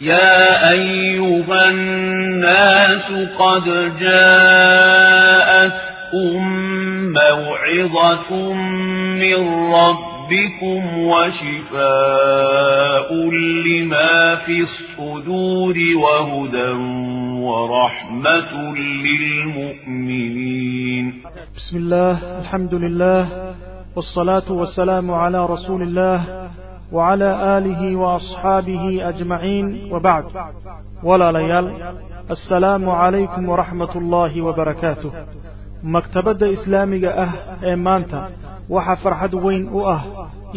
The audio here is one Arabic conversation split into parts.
يا أيها الناس قد جاءتكم موعظة من ربكم وشفاء لما في الصدور وهدى ورحمة للمؤمنين. بسم الله الحمد لله والصلاة والسلام على رسول الله وعلى آله وأصحابه أجمعين وبعد ولا ليال السلام عليكم ورحمة الله وبركاته مكتبة إسلامي أه إيمانتا waxa farxad weyn u ah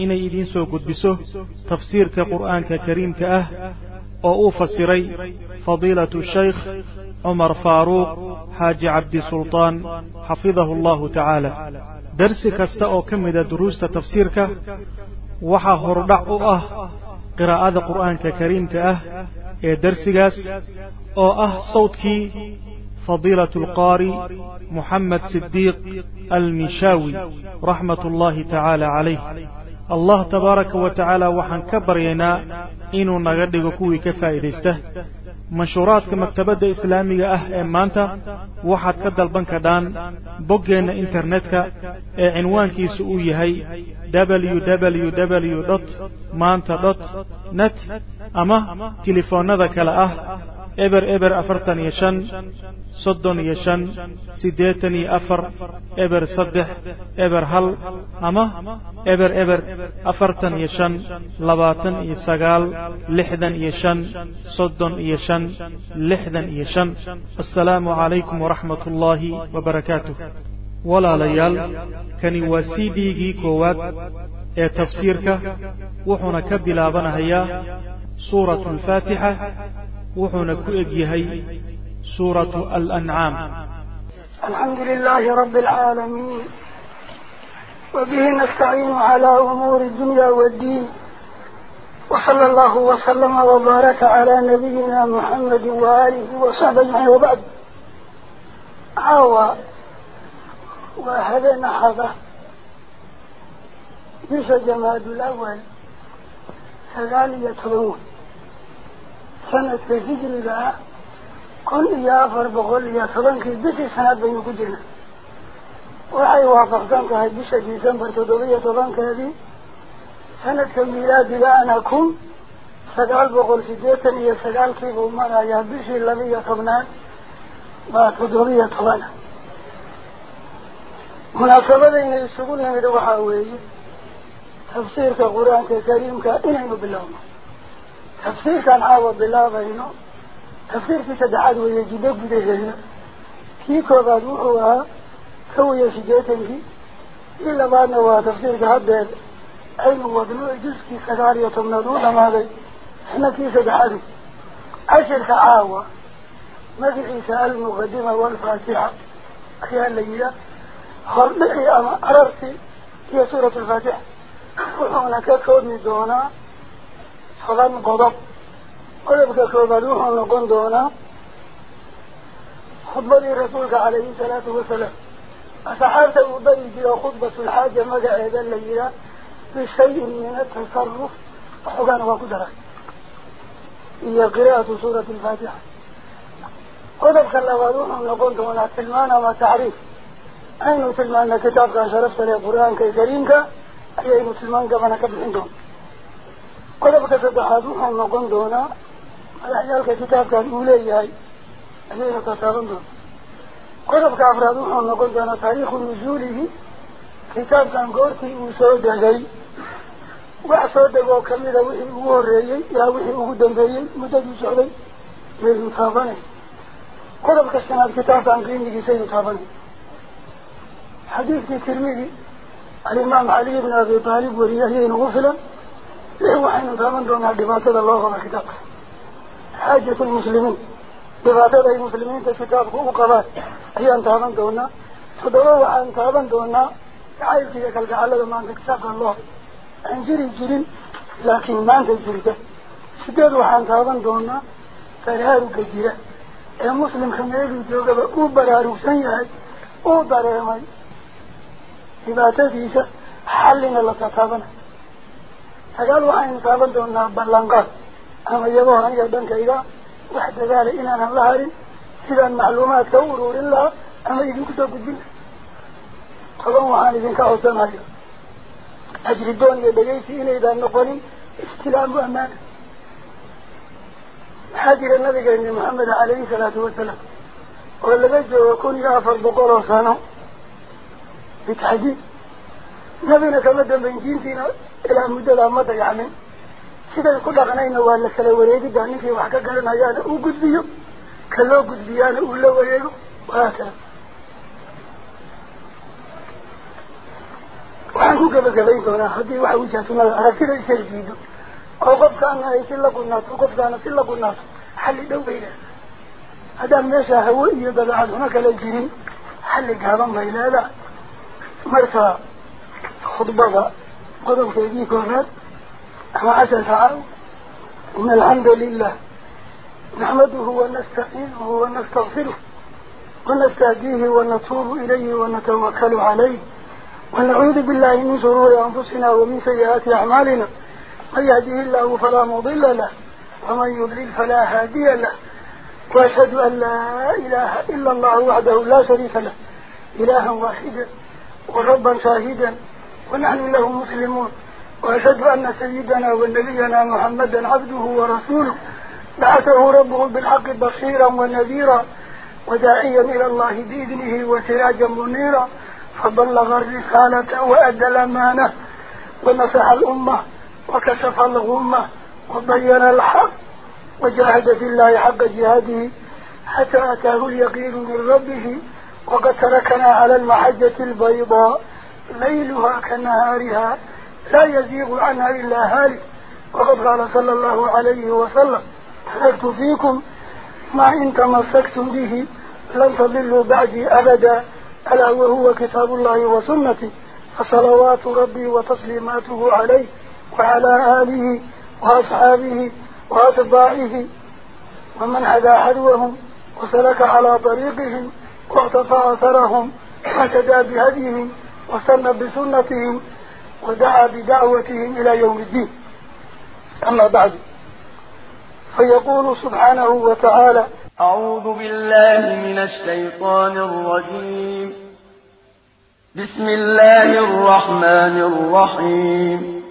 inay idiin soo gudbiso tafsiirka qur'aanka kariimka ah oo uu fasiray fadiilatu shaykh cumar faaruuq xaaji cabdisultaan xafidahu allahu tacaala darsi kasta oo ka mida duruusta tafsiirka waxaa horudhac u ah qiraa'ada qur'aanka kariimka ah ee darsigaas oo ah sawdkii fadiilatu alqaari muxamed sidiiq almishaawi raxmat ullaahi tacaala calayh allah tabaaraka wa tacaala waxaan ka baryaynaa inuu naga dhigo kuwii ka faa'iidaysta manshuuraadka maktabadda islaamiga ah ee maanta waxaad ka dalban kadhaan boggeenna internetka ee cinwaankiisu uu yahay www maanta dot net ama tilifoonnada kale ah eber eber afartan iyo shan soddon iyo shan siddeetan iyo afar eber saddex eber hal ama eber eber afartan iyo shan labaatan iyo sagaal lixdan iyo shan soddon iyo shan lixdan iyo shan. Assalaamu calaykum waraxmat ullaahi wabarakaatuh walaalayaal kani waa c d-gii koowaad ee tafsiirka wuxuuna ka bilaabanahayaa suuratu alfaatixa وحنا كأجيهي سورة الأنعام. الحمد لله رب العالمين وبه نستعين على أمور الدنيا والدين وصلى الله وسلم وبارك على نبينا محمد وآله وصحبه وبعد. عوى وهذا نحظة بس جماد الأول هذا ليتظنون sanadka hijriga ah kun iyo afar boqol iyo tobankii bishii sanaad baynu ku jirna waxay waafaqsan tahay bisha december toddoba iyo tobankeedii sanadka miilaadiga ana kun sagaal boqol siddeetan iyo sagaalkii buu marayaa bishii laba iyo tobnaad baa toddoba iyo tobana munaasabadayna isugu nimid waxaa weeye tafsiirka qur-aanka kariimka inaynu bilowno تفسير كان عوض الله بينا تفسير في تدعاد ويجيبك هنا. كي كوضا نوحوها كوية سجيته إلا ما نوى تفسير كهدد أين وضلوع جسكي كتارية من دون مالي إحنا كي تدعاد أشر كعاوة. مدعي سأل مقدمة والفاتحة. هي ليلة خرمحي أما أررتي هي سورة الفاتحة. وحونا كاكود من فلن قضب قلبك كوبلوحا نقن دونا خطبني رسولك عليه الصلاة والسلام أسحرت أبني في خطبة الحاجة مدع هذا الليلة بشيء من التصرف حقان وقدرة هي قراءة سورة الفاتحة. قلبك الأولوحا نقن دونا ما وتعريف أين تلمانا كتابك شرفت لقرآنك الكريمك أي مسلمان قبنا قبل عندهم قلبك تتحاد وحن نقوم دونا. الأحيال كتاب كان أولي هاي أليه تتغنب قلبك أفراد وحن نقوم دونا. تاريخ نزوله. كتاب كان قورتي وصود علي وحصود أبو كميرا وحي ووري يا وحي وقدم بي مدد يسعلي غير متابني قلبك استناد كتاب كان قيني جيسي متابني حديث كترميلي الإمام علي بن أبي طالب وريهين غفلا ليه وحين انتظرون دون دباسة الله وكتاب حاجة المسلمين. دباسة المسلمين تكتاب هو قبات هي انتظرون دون تدروا وحين انتظرون دون عايز فيك الجعالة ما أنت كتاب الله. انجري جرين لكن ما أنت جريت سدروا وحين انتظرون دون فرهاروا كجيرة المسلم خميري جوغبا أو برارو سنيهاي أو دريماي دباسة حلنا لتطابنا أقال وحا إن قابلت أنه بلنقات أما يبوه أن يبنك إذا وحد ذال إن أنا الله أريد سيدان معلومات كورو لله أما إذن كتب كبير قلوا وحا إذن كأوسان هيا أجل الدنيا بجيسي إن إذا النقرين استلام أمان حاجر النبي إن محمد عليه الصلاة والسلام. قال جو يا فرد بقوله سانو بتحديد. نبينا كما دم بنجين فينا. إلى مدة مدة يعني سيدا يقول لغنين وأنا وليدي داني في وحكا قلنا يانا أو قد بيو كلاو قد بيانا أو لا وليلو وآتا وحكو قبا قبين دونا حدي وحكو جاتنا الأرسل الشرجيد وقف كان يسل لقو الناس وقف كان يسل لقو الناس حل دو بينا. هذا من يشاه هو إيه يبدا عاد هناك الجنين حل قابا ما إلا لا مرسى. خطبة. قدم كيدي كونات ما أسل فعل إن الحمد لله نحمده ونستعينه ونستغفره ونستهديه ونتوب إليه ونتوكل عليه. ونعوذ بالله من شرور أنفسنا ومن سيئات أعمالنا. من يهديه الله فلا مضل له ومن يضلل فلا هادي له. وأشهد أن لا إله إلا الله وحده لا شريك له إلها واحدا وربا شاهدا. ونحن له مسلمون. وأشهد أن سيدنا ونبينا محمدا عبده ورسوله. بعثه ربه بالحق بصيرا ونذيرا وداعيا إلى الله بإذنه وسراجا منيرا. فبلغ الرسالة وأدى الأمانة ونصح الأمة وكشف الغمة وبين الحق وجاهد في الله حق جهاده حتى أتاه اليقين من ربه وقد تركنا على المحجة البيضاء. ليلها كنهارها لا يزيغ عنها إلا هالك. وقد قال صلى الله عليه وسلم تركت فيكم ما إن تمسكتم به لن تضلوا بعدي أبدا. ألا وهو كتاب الله وسنتي. فصلوات ربي وتسليماته عليه وعلى آله وأصحابه وأتباعه. ومن هدى حدوهم وسلك على طريقهم واقتفى أثرهم واهتدى بهديهم واستنى بسنتهم ودعا بدعوتهم إلى يوم الدين. أما بعد فيقول سبحانه وتعالى أعوذ بالله من الشيطان الرجيم. بسم الله الرحمن الرحيم.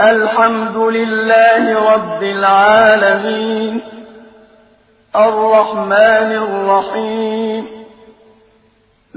الحمد لله رب العالمين. الرحمن الرحيم.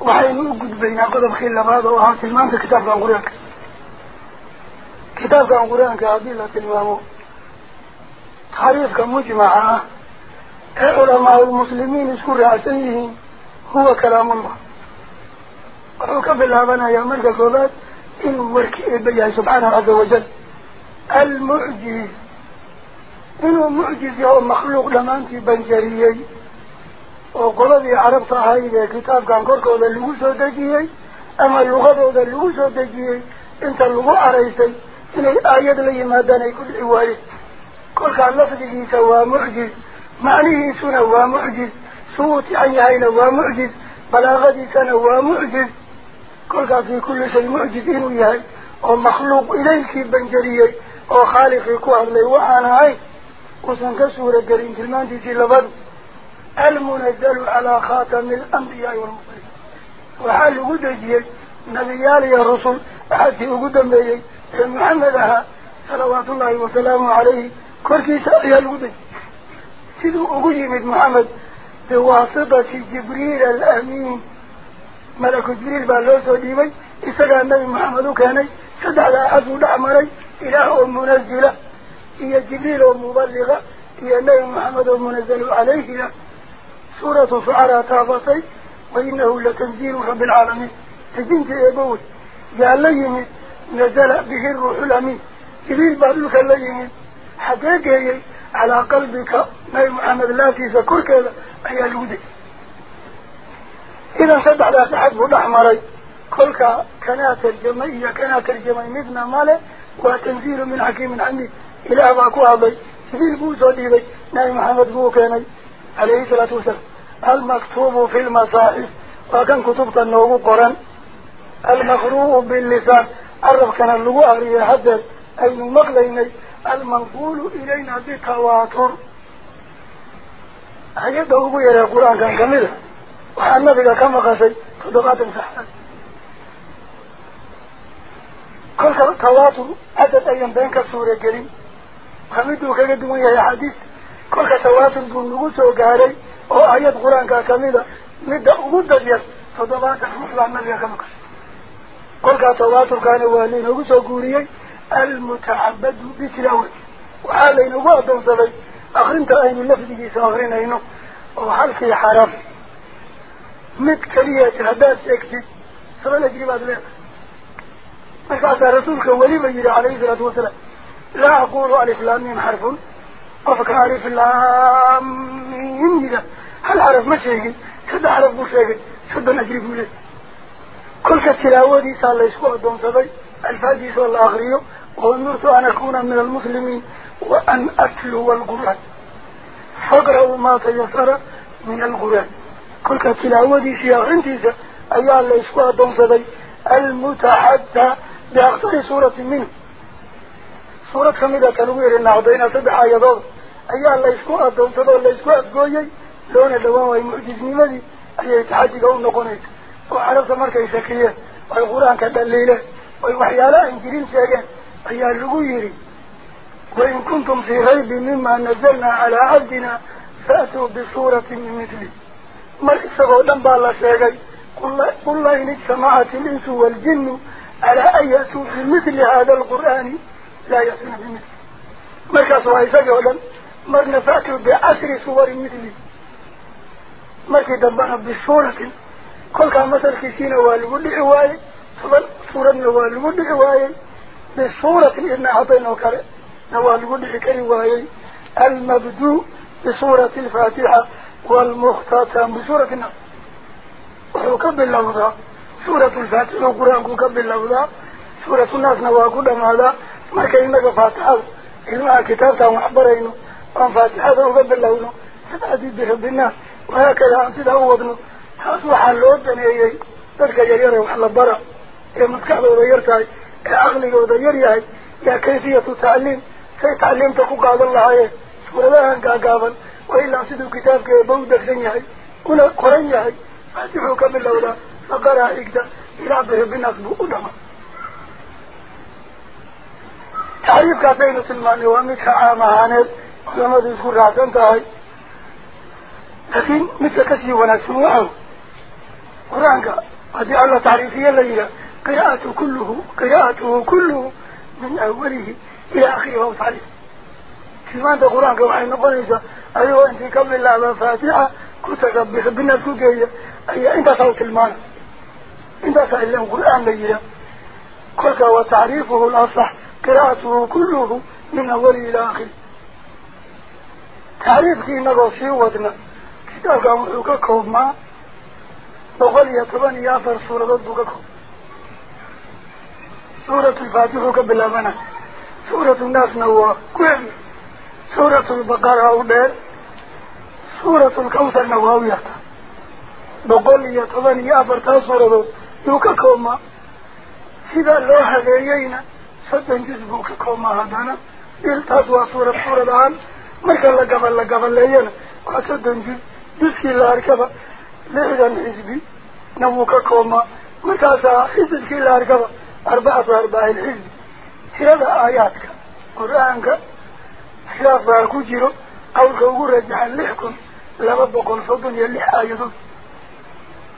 وحين أقول بينا قدب خير لبعض الله سلمان في كتاب القرآن كتاب القرآن كعبي الله سلمانه تحريف كمجمع آه. علماء المسلمين يشكر عسنه هو كلام الله. وكفي الله بنا يا ملك القرآن إن وركي سبحانه عز وجل. المعجز إنه معجز يا مخلوق لمن في بنجريه وقلبي عربت هايدا كتاب كان قرقه ذا اللغوش ودجيهي أما اللغة ذا اللغوش ودجيهي انت اللغو عريسي إن الآيات اللي مادانا يكون حواري قل كان لفظه سوى معجز معنيه سنة ومعجز صوتي عن يهينا ومعجز بلاغتي سنة ومعجز قل كان كل شيء معجزين ويهي ومخلوق إليك بنجريك وخالقك وعلي وعنهي وسنكسور قرين كلمان تسي لفظه المنزل على خاتم الأنبياء والمسلمين وحال قدجي نبي يا رسول حتي قدم بي محمدها صلوات الله وسلامه عليه كركي سأيه القدجي سيدو أقولي من محمد بواسطة جبريل الأمين. ملك جبريل بالله سوديمي إسرع النبي محمد كاني سدع لا أزود عمري إله منزلة هي جبريل ومبلغة هي النبي محمد منزل عليه سورة سعرى تابطي وإنه لتنزيل رب العالمين تجين تيبوه يا ليم نزل به الروح الأمين. كبير بارلك ليه حقاك على قلبك ما محمد لا تذكرك أي الودي. إذا سبع لا تحبه الأحمري كلك كنات الجمعية كنات الجمعية مثنى مالا وتنزيل من حكيم عندي إلى أباكو أبي كبير بوزولي بي ناي محمد بوكي عليه الصلاة والسلام. المكتوب في المصائف وكان كتبت النوغو قرآن. المغروب باللسان. عرف كان اللغوهر يحدث أي مغليني المنقول إلينا بتواتر حيث هو يرى القرآن كان كاملا وحن نبقى كما قصي صدقات صحة. كل تواتر. حدث أيام بينك السورة الكريم خمدوا كقدموا يا حديث. كل تواتر بنغوس وقاري. Soo gaaray oo ayad qur-aanka kamid a midda ugu dadyar toddobaatan ruux baa nabiga ka maqashay kolkaa tawaaturkaana waa laynagu soo guuriyey almutacabadu bitilaawa waxaa laynagu addoonsaday akrinta aynu lafdigiisa akrinayno oo halkii xaraf mid keliya haddaad sheegtid toban ajri baad leedahay markaasaa rasuulka weliba yidhi calayhi salaatu wasalaam laa aqulu aliflaamim xarfun qofka aliflaamim yida hal xaraf ma sheegin saddex xaraf buu sheegay soddon ajri buu leeyahy kolka tilaawadiisaa laysku addoonsaday alfaadiisoo la akriyo وأمرت أن أكون من المسلمين وأن أتلو القرآن. فاقرأوا ما تيسر من القرآن. كل تلاودي سياق انتيسا أيها الله يسكوها دون صدي المتحدى بأكثر سورة منه. سورة خميدة تنوير إن عضينا سبع آيات. أيها الله يسكوها دون دون دوام ويمعجز نمذي أي يتحدي قوم نقنيت وعرفت مركة يسكية والقرآن كالدليلة ويوحي على إنجرين ساقا أي الرقويري وإن كنتم في غيب مما نزلنا على عبدنا فأتوا بصورة من مثلي ما الإستغوة دنبا الله ساقا قل الله إن اجتماعت الإنس والجن على أي أتوا مثل هذا القرآن لا يأتون بمثل مركز وإساقا ودن مرنا فأتوا بعشر صور مثلي bisuuratin kolkaa masalkiisiina waa lagu dhici waayey. Toban suuradna waa lagu dhici waayey. بصورة إذن أعطينا قد كري وايي المبدوء بصورة الفاتحة والمختتم بصورة وكب اللوضة سورة الفاتحة وقرآن كب اللوضة سورة الناس نواقود ماذا مركا إنك فاتحة إلما كتابة وحبرين وان فاتحة وقب اللوضة فتعدي برب الناس وهكذا أنت دعوضنا تاسو حلوت دنيا تلك جريرة وحل برا إيه متكعب وغيرتها caqligooda yar yahay yaa kayfiyatu tacliim say tacliimta ku qaadan lahaayeen suuradahan gaagaaban waa ilaa siduu kitaabka eeba u degsan yahay una qoran yahay faatixuu ka bilowdaa faqaraa xigta ilaa birabinaas buu u dhama taxriifkaasaynu tilmaanay waa midka caam ahaaneed culamadu isku raacsan tahay midka kasii wanaagsan waxaw qur-aanka haddii alla taxriifiye la yidhaah قراءة كله قراءته كله من أوله إلى هو تعليم كما أنت قرآن كما نقول أيوة أنت قبل الله فاتحة كنت تقبح بالناس كجية أي أنت صوت المعنى أنت سألهم قرآن ليلة كلك وتعريفه الأصح قراءته كله من أوله إلى آخره تعريف كي نغوصي ودنا كتاب كان وحوكا ما وقال يتبني يافر سورة ضدك سورة الفاتحة كبلامنا سورة الناس نوا كوين. سورة البقرة أودير سورة الكوثر نواوية بقول يتبني يافر تاصر يوكا كوما سيدا لو هذيينا صدن جزبوك كوما هدانا. إلتاسوا سورة سورة الآن جزكي لاركبا لحدا حزبي نووكا كوما مركاسا حزبكي لاركبا أربعة أرباع الحزب هذا آياتك قرآنك خلاف كجيرو أو كوغو رجع لحكم لما بقول صدن يلح آيضا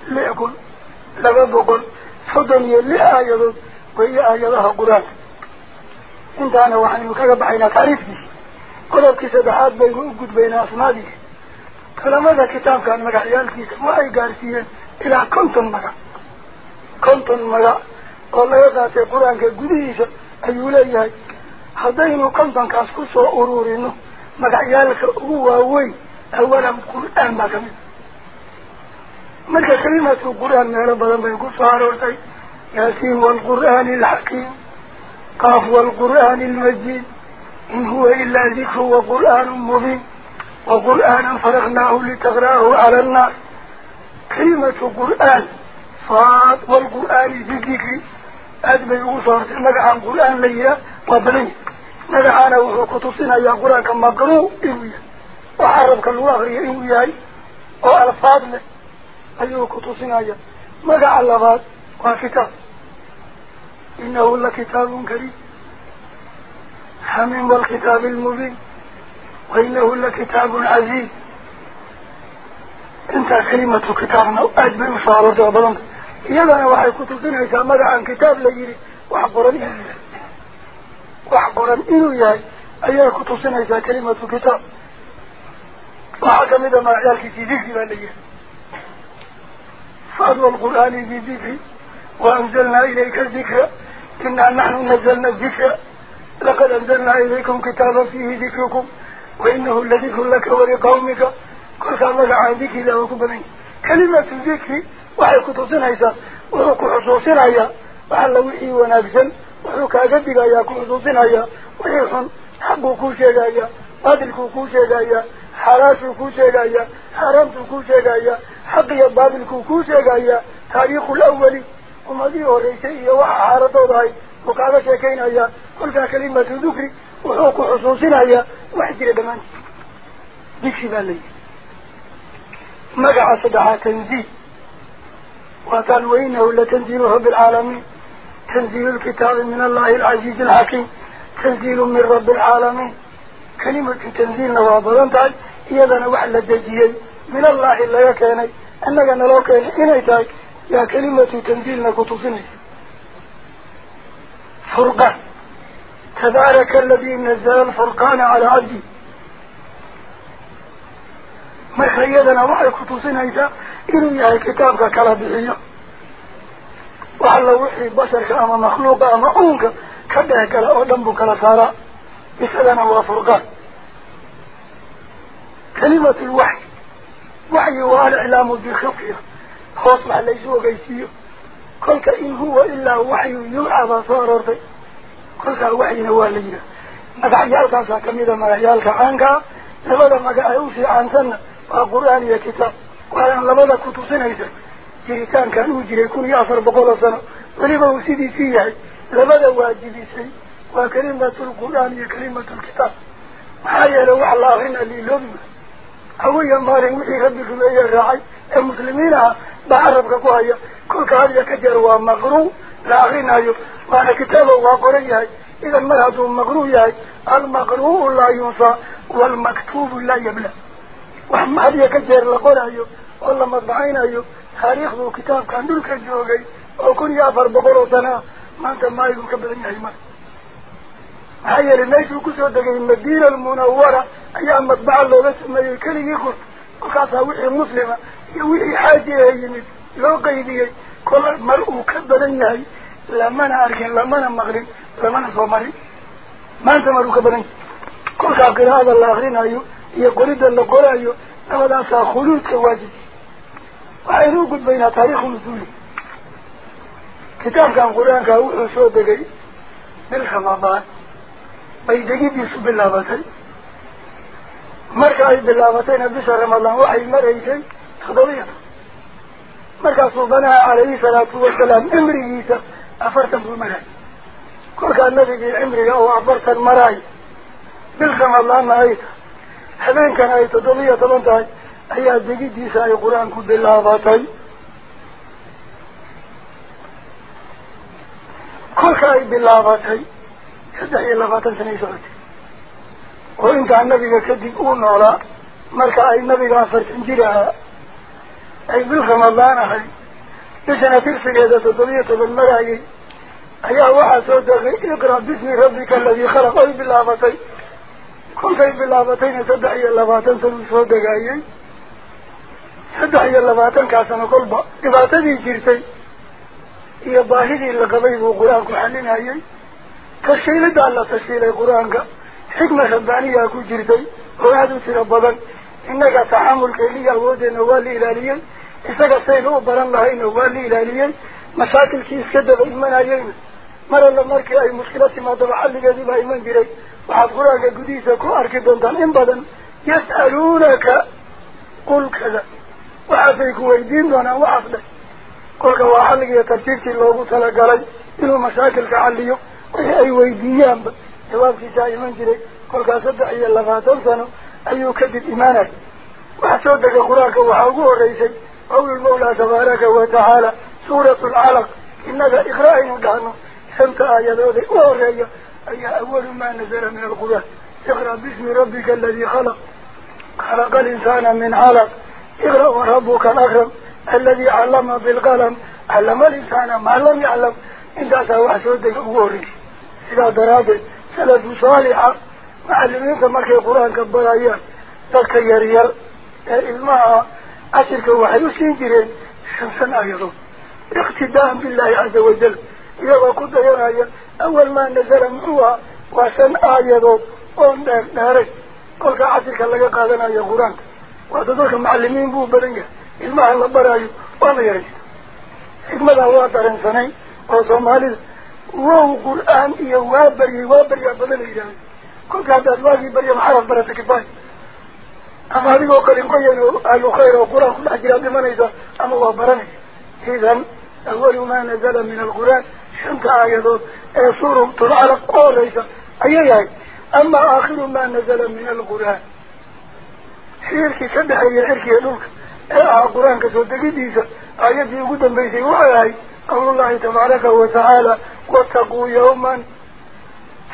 لحكم بقول صدن يلح آيضا وهي آيضها قرآن انت أنا وحن مكاقب حين تعرفني قلب كسدحات بين وقود بين كتاب كان مقعيان كيس وأي قارسيا إلى كنتم مقع كنتم laga qaatay qur-aanka gudihiisa ayuu leeyahay haddaynu kontonkaas ku soo ururino magacyaalka ugu waaweyn awalan qur-aan baa kamid marka kalimatu qur-aan meelo badan bay ku soo aroortay yaasiin waalqur'aani alxakiim qaaf waalqur'aani almajiid in huwa ilaa dikru waqur'aanu mubiin waqur'aanan faraqnaahu litaqra'ahu cala annaas kalimatu qur'aan صاد والقرآن في الذكر أدبي وصارت مقعان قرآن ليا وبني. مقعانا وكتبسنا يا قرآن كما قروا إنويا وحرب كالواغري إنويا وألفاظ له. أيها كتبسنا يا. مقعان لفاظ وكتاب. إنه لكتاب كريم. حميم والكتاب المبين. وإنه لكتاب عزيز. انت كلمة كتابنا أجمع صار جابلنا يلا واحد كنت دين عزام عن كتاب ليري وحقرن وحقرن إنه يا أي كتب سنة إذا كلمة كتاب وحكم إذا ما عيالك في ذكر لي فأدوى القرآن في ذكر. وأنزلنا إليك الذكر. إنا نحن نزلنا الذكر. لقد أنزلنا إليكم كتابا فيه ذكركم. وإنه الذي كن لك ولقومك كل الله عن ذكي لا وكبني كلمة ذكي وحيك تصنع إيسا وحيك حصوصنا يا وحل وحي ونفسا وحيك أجدك يا كحصوصنا يا وحيصن حب كوشيك يا بادلك كوشيك يا حراش كوشيك يا حرام كوشيك يا حق يا بادلك كوشيك يا تاريخ الأولي وما ذي وريسي يا وحارة وضعي وقال شاكين يا كل كلمة ذكري xusuusinayaa wax jira dhammaantii dikri baa layihi magaca saddexaa tanziil وقال وإنه لتنزيل رب العالمين تنزيل الكتاب من الله العزيز الحكيم. تنزيل من رب العالمين. كلمة تنزيل نوابضان تاي إذا وحل الدجيل من الله إلا يكيني أنك نلو كيني إني تاي. يا كلمة تنزيل نكتوصني فرقان تبارك الذي نزل الفرقان على عبدي. ما خيّدنا وعي كتوسين هيدا إنه يهي كتابك كلا بحيا وعلى وحي بشرك أما مخلوق أما أونك كبهك لأدنبك لسارا بسلنا وفرقان كلمة الوحي. وحي وعلى إعلام بخطية خاصة على إيجوه كل كإن هو إلا وحي يلعب صار رضي. كل كواحد نواليه مجعلك ساكمي ذا مجعلك عنك لماذا لبدا مجعوسي عن سنة وقرآن القرآن يكتب وعن كنت سنه، إذا جريتان كانوا جري كل يعفر بقول سنة ولبدا سيدي فيه لبدا واجبي سي وكلمة القرآن يا كلمة الكتاب حايا لو الله هنا لي لب هو يماري وحي ربك الأي الرعي المسلمين بعربك كوايا كل كهذا كجر ومغروب لا غنى معنى كتابه وقريه إذا ما هذا مغروه المغروه لا ينفى والمكتوب لا يبلى. وحما هذه كجير والله ولا مضبعين تاريخ ذو كتاب كان دولك الجوغي وكن يافر بقره سنة. ما أنت ما يقول كبيرين هاي مر هاي لنيش وكسوة دقي المدينة المنورة. أيام مطبع الله بس ما يكلي يقول. وكاسها وحي المسلمة يوحي حاجة هاي. لو قيدي keligii qor kolkaasaa wixii muslima iyo wixii xaaji ee yimid loo qaydiyey kol mar uu ka badan yahay lamana arkin lamana maqlin lamana soo marin maanta mar uu ka badan yahay kolkaa qiraa'ada la akrinayo iyo qoridda la qorayo labadaasaa khuluudka waajib waxaynu u gudbaynaa taariikhu nusuuli kitaabkan qur-aanka wuxuu soo degay bil markaasuu banaha calayhi salaatu wasalaam cimrigiisa afartan buu maraay kolkaa nabigii cimriga oo afartan maraay bil ramadaanna ay tahay habeenkana ay toddobiya toban tahay ayaa degidiisa ay qur-aanku bilaabatay kolka ay bilaabatay saddex iyo labaatan sanay socotay oo intaa nabiga kadib uu noolaa marka ay nabiga afartan jir ahaa ahay bishana tirsigeeda toddobiya toban maraayay ayaa waxaa soo degay iqra bismi rabbika aladii khalaq ay bilaabatay kolkay bilaabatayna saddex iyo labaatan sanuu soo degaayay saddex iyo labaatankaa sano kolba dhibaatadii jirtay iyo baahidii la qabay buu qur-aanku xalinayay tashiilidaa la tashiilay qur-aanka xikma rabbaaniyaa ku jirtay oo aada u tiro badan innaga taxamulkeeniyo awooddeena waa la ilaaliyey baran lahayna waa la ilaaliyey mashaakilkii iska daba imanayeyna mar alla markii ay mushkilo timaadaba xalligeedii baa iman jiray waxaad qur-aanka gudihiisa ku arki doontaan in badan yas'aluunaka qul kada waxaasay ku weydiin doonaan waxaas dheh kolka waa xalligiiyo tartiibtii loogu talagalay inuu mashaakilka xalliyo wixii ay weydiiyaanba jawaabkiisaa iman jiray kolkaas saddex iyo labaatan sano ayuu kadib imaanay waxa soo dega qur-aanka waxaa ugu horreysay قول المولى تبارك وتعالى سورة العلق إنك إخرائي مدعنا سمت آياتي أوري أي أول ما نزل من القرآن اقرأ باسم ربك الذي خلق. خلق الإنسان من علق. اقرأ ربك الأكرم الذي علم بالقلم. علم الإنسان ما لم يعلم. إنك سأحسودك أوري إذا درابي سلف صالحة معلمين كما في القرآن كبرايا تكيريا إذ عشرك وحيو سينجرين شمسان أيضو اقتداء بالله عز وجل. يو قد يرايا أول ما نزل هو وحسن أيضو ومدار نارك قولك عشرك اللقاء قادنا يا قرآن. وددوك معلمين بو برنجة إلما الله برأيو. وأنا يريد حكمة الله ترنساني وصوماليز وهو قرآن إيه وابري وابري أبدا لإجابي كل هذا الواجب بري محرف براتك باي. Ama adigoo qalin qoyan oo ahlu khayr oo qur-aan ku dhex jiraad dhimanaysa ama waa baranaysa idan awalu maa nazala min alqur'aan shanta aayadood ee suuratulcalaq ku horeysa ayay ahayd ama aakhiru maa nazala min alqur'aan xiriirkii ka dhexeeya cirkiga dhulka ee ahaa qur-aanka soo degidiisa aayaddii ugu dambeysay waxay ahayd qawlullahi tabaaraka wa tacaala wataquu yawman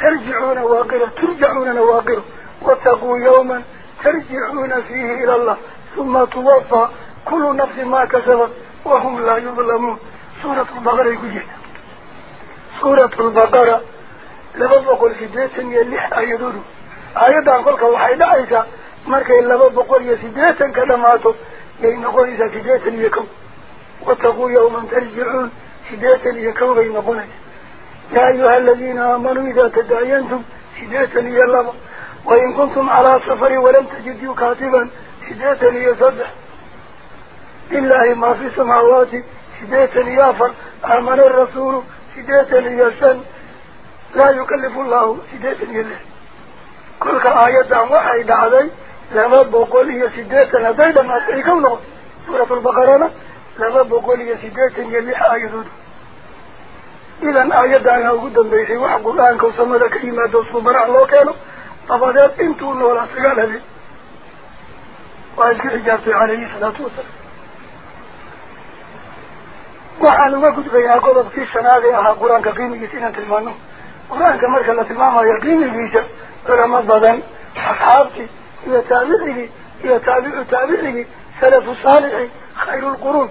tarjicuuna waaqiro turjacuunana waaqiro wataquu yawman ترجعون فيه إلى الله ثم توفى. كل نفس ما كسبت وهم لا يظلمون. سورة البقرة يقول سورة البقرة. لبضق الفدية سنية اللح أيضون أيضا قلت الله حيدا عيسى. مركا إلا بضق الفدية سنية كدماته يين قويسا فدية ليكم واتقوا يوما ترجعون فدية ليكم بين قنية يا أيها الذين آمنوا إذا تدعينتم فدية لي الله وإن كنتم على سفر ولم تجدوا كاتبا شديتا ليصدح لله ما في سماوات شديتا ليافر آمن الرسول شديتا ليسن لا يكلف الله شديتا يله كلك آية دعوة حيدة علي. لما بقول هي شديتا لدينا ما تريكونا سورة البقرة لما بقول هي شديتا يليح آية دود. إذن آية دعوة قدام بيسي وحق الله أنك وصمد كريمة دوسكم برع الله كانوا. طبعاً انتو انو لا سقال هذي وانشي حجاب في عليه سلاة وسلم وحال وقت في عقوبة في السنة ها قرآن كقيمة يسينا تلمانو. قرآن كمارك الله تلمانو يقيمة بيشا قرآن بضان أصحابتي هي تابعه هي تابع تابعه سلف صالح خير القرون.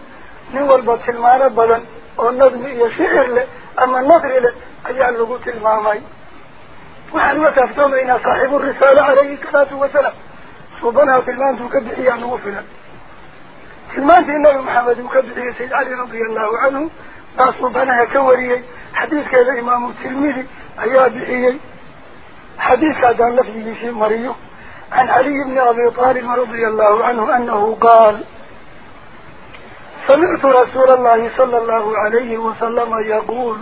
نوال بطل ما ربضا والنظم هي شعر له. أما النظر له أجعل لقوة المامي وحن وتفتم إن صاحب الرسالة عليه الصلاة والسلام؟ صبنا في المانت وكبحي عنه يعني وفنا في المانت إنه محمد وكبحي سيد علي رضي الله عنه. أصبنا كوريي. حديث كذا إمام الترمذي. أياد بحيي حديث كذا نفسي في مريو عن علي بن أبي طالب رضي الله عنه أنه قال سمعت رسول الله صلى الله عليه وسلم يقول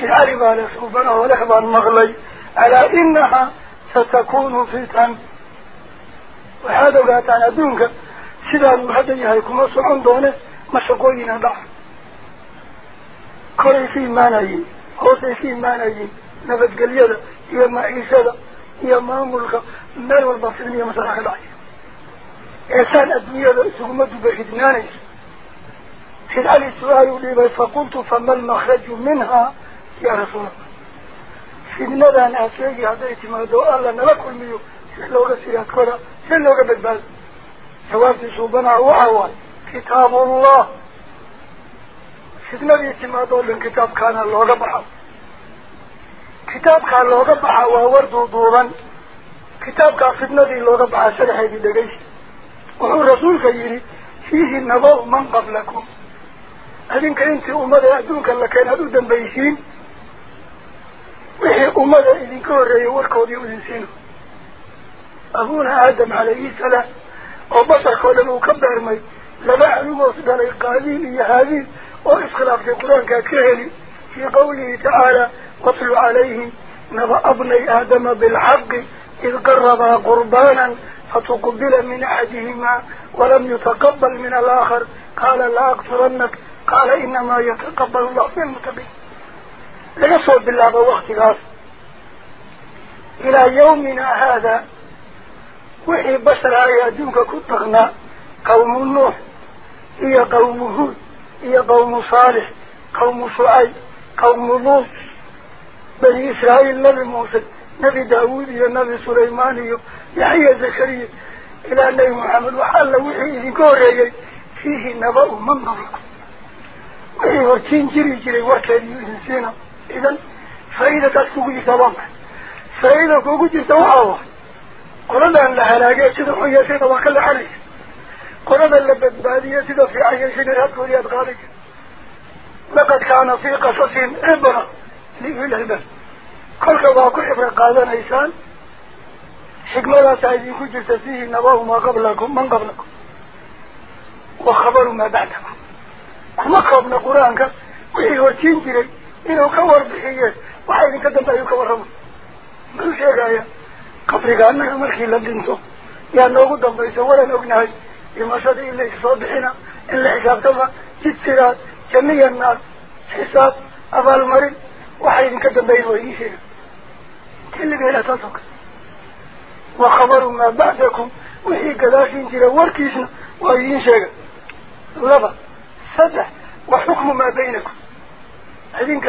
شعار بان صوفنا ولحبان المغلي على إنها ستكون في فتن. وهذا قلت على أدونك سيدا المحدد يهيكم أصعون دونه ما شقوينا بعض كوري في مانايين خوصي في مانايين نفذ قل يا ما عيسى يا ما ملقى مال والبصر مية مصرح دا إنسان أدنيا دا سهمت بحدنانيس سيدا لي السؤال لي فقلت فما المخرج منها يا رسول في النذان أسيجي عديت ما دو الله نلاكل ميو. شلو غسي أكبر؟ شلو غبت بال سواس سوبنا وعوال. كتاب الله. سيدنا ريتي ما دو لن كتاب كان الله غبعه كتاب كان الله غبعه وورد دورا كتاب كان سيدنا ريتي الله غبعه سرحي دي دقيش وهو رسول كيري. فيه النظر من قبلكم. هل انك انت امد هدوك اللي كان هدو دنبيشين idinka horreeyay warkoodii u idin siino أبونا آدم عليه السلام وبصر كودم وكبر مي؟ علموا صدر قابيل يا هذه وإسخلاف في القرآن ككهلي في قوله تعالى واتل عليه نبأ أبني آدم بالحق إذ قربا قربانا فتقبل من أحدهما ولم يتقبل من الآخر. قال لا أغفرنك قال إنما يتقبل الله من المتقين. لنصوب بالله بوقت غاص إلى يومنا هذا وحي بشر آياتك كتغنا قوم نوح هي قوم هود هي قوم صالح قوم شعيب قوم لوط. بني إسرائيل نبي موسى نبي داود يا نبي سليمان يحيى زكريا. إلى نبي محمد وحال وحي كوري فيه نبأ من نبيكم وحي ورتين جري جري وركادي إنسينا إذن فإذا تسكوك جسابك فإذا كوك جسابك قلنا أن لهلاقية سيدة حيا سيدة وكل عليك قلنا أن لبدبادية سيدة في عيا سيدة هاتوريات غالك لقد كان في قصصهم عبرة لأولي الباب كل كواكو عبرة قادة نيسان حكمة سعيدين كجلت فيه نباه ما قبلكم من قبلكم. وخبروا ما بعدكم. كما قبنا قرآنك وحي ورتين جري إنه كور بحيات وحي قدم بأيو كورهم من شيء آية قبرك أنك مركي لدينتو يا نوغو دنبيس ولا نوغناي إما شدي إلا إصابحنا إلا حسابتما جد سرات جميع الناس. حساب. أبا المريض وحيد كدن بين ويشيك كل بيلا تصق وخبر ما بعدكم. وحي قداشين جرى وركيسنا ويشيك لبا. سدح وحكم ما بينكم. إذن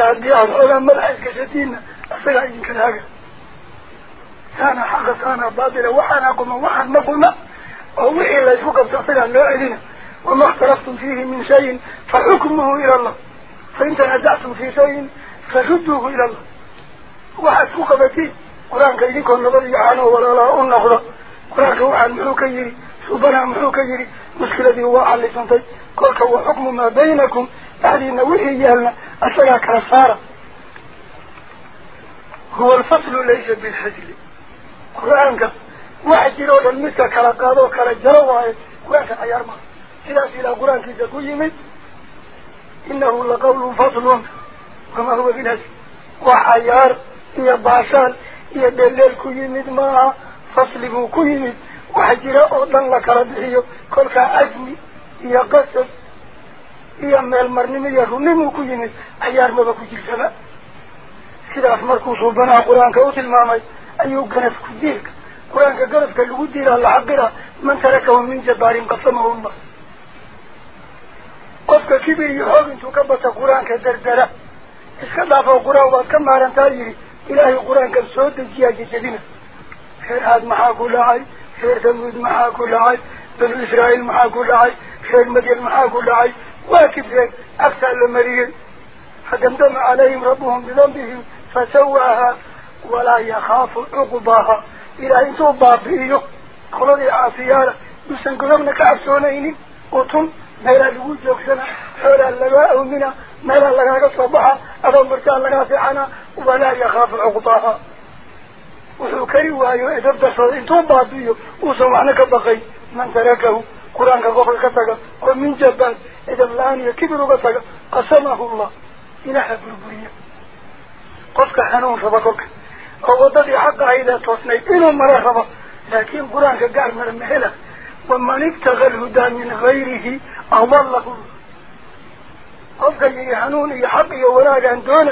كلاقة كان حق كان باطلا وحنا قم وحنا مقلنا ووحي الله يفوق بتصلا لا إذن. وما اختلفتم فيه من شيء فحكمه إلى الله. فإن تنزعتم في شيء فردوه إلى الله. واحد فوق بتي. قرآن كيدين كون نبضي عنه ولا لا النخلة قرآن كوحد محو كيري سبنا محو كيري مشكلة هو على سنتي. هو حكم ما بينكم. أهلنا وحي يهلنا. أسرع كرسارة هو الفصل ليس بالحجل قرآن قد وحجلون المسكة كرقاضوك كرجلوها وحكا حيارما إذا سيلا قرآن كيسا قيمت إنه لقول فصل. وما هو بالحجل وحيار يا باشان يا دليل قيمت ما فصله قيمت وحجلون لنك ربحيو. كلك أجمي إيا قصر. Iyo meelmarnimo iyo runnimuu ku yimid cayaar maba ku jirsaba sidaas markuu suubanaha qur-aanka u tilmaamay ayuu ganafku diilka qur-aanka ganafka lagu diilaa la xaqira man tarakahu min jabaarin qasamahu llah qofka kibir iyo xoog intuu ka bata qur-aanka dardara iska dhaafoo qur-aan waad ka maarantaa yidhi ilaahay qur-aankan soo dejiyaa jejebina reer aad maxaa ku dhacay reer tamuud maxaa ku dhacay banu israa'iil maxaa ku dhacay reer madyan maxaa ku dhacay واكب شيء أفسع للمريض فدمدم عليهم ربهم بذنبهم فسوها ولا يخاف عقباها. إلى أن توبا فيه قلت يا عصيانا يسن قلبنا كأفسونين. قطم ميلا لقود جوكسنا. حول اللقاء منا ميلا لقاء صباحا أبو مرتان لقاء فعنا ولا يخاف عقباها. وسو كريوا يا إذا بصر إن توبا فيه وسو عنك من تركه. قرآن كغفر كتغ ومن جبان إذا الآن يكبر بطاقة قسمه الله. إلى حبر بريا قفك حنون فبقوك أو وضدي حقه إلى توسني إلى مرحبا لكن قرانك قار مرمهلا ومن ابتغى الهدى من غيره أضل له قفك حنون يحقي وراك أن دون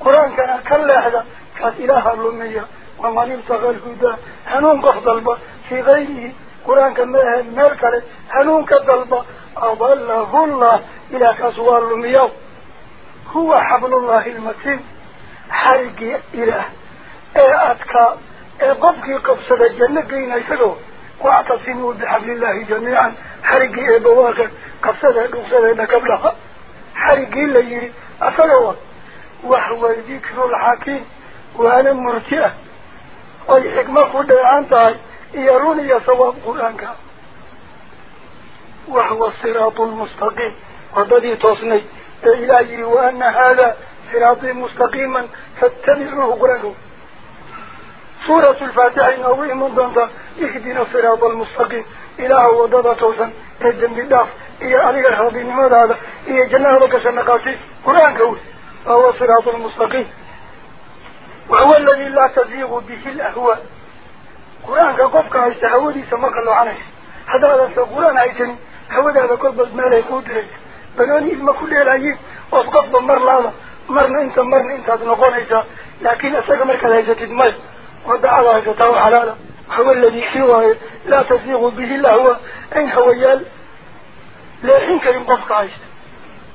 قرانك أنا كل هذا. كان إله أبلمية ومن ابتغى الهدى. حنون قفضل في غيره. قرانك مرحبا حنون قفضل أضل ظل إلى كسوال الميو هو حبل الله المتين. حرق إله إيه أتكى إيه قبكي قبصة الجنة بين يسلو واعتصموا بحبل الله جميعا. حرق إيه بواقع. قبصة قبصة قبلها حرق إلا يري. أسلو وحوى ذكر الحاكين وأنا مرتئة. أي حكمة قد عن يروني يا صواب قرآنك. Waddadii toosnay ee ilaah yidhi wa ana haada siraatii mustaqiiman fattabicuuhu qur-aanka suuratu lfaatixa inoogu iman doonta اهدنا الصراط المستقيم. إله وضبط توسا الدم بالداف إيا أليق الخاضين ماذا هذا؟ إيا جناه لك سنقاتي قرآن كول فهو الصراط المستقيم. وهو الذي لا تزيغ به الأهواء. قرآن كقفك هاي سمق الله عنه هذا هذا القرآن هايتني هو هذا كل بس ما لا يكون بنوني إلما كل الأيام وفقط مر لالا مرنا أنت مرنا أنت نقول إيسا لكن أساق مركز هايسة تدمج ودع الله هايسة حلالا هو الذي سوى لا تزيغ به أين هو. يال. لا ينكر قفك عايش.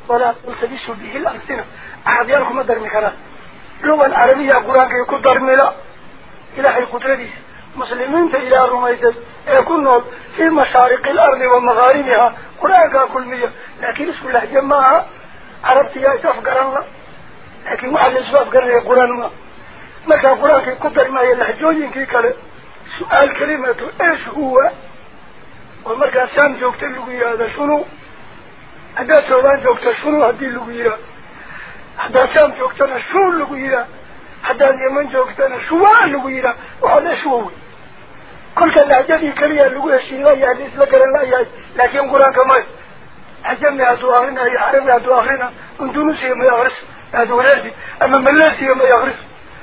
ولا تلتبس به الألسنة أحد يالكم أدر مكانات لغة العربية قرآن يكون درملا إلهي قدرتي مسلمين إلى رميتي يكون في مشارق الأرض ومغاربها. قرآن كل مية. لكن اسم الله جماعة. عربتي يا أفقر الله لكن واحد أفقر يا قرآن ما كان قرآن يقدر ما يلحجوين كي كلا. سؤال كلمة إيش هو؟ ومركا سام جوكت اللغية هذا شنو؟ هذا سوان جوكت شنو؟ هذه اللغية هذا سام جوكتنا شنو اللغية هذا اليمن جوكتنا شو اللغية وهذا شو كل كان عجبي كريه اللغة الشيء لا يعني إسلا كرن لا يعني لكن قرآن كمان عجبني آخرنا يا عربي هذا آخرنا اندونيسيا ما يغرس ولادي أما ملاسيا ما يغرس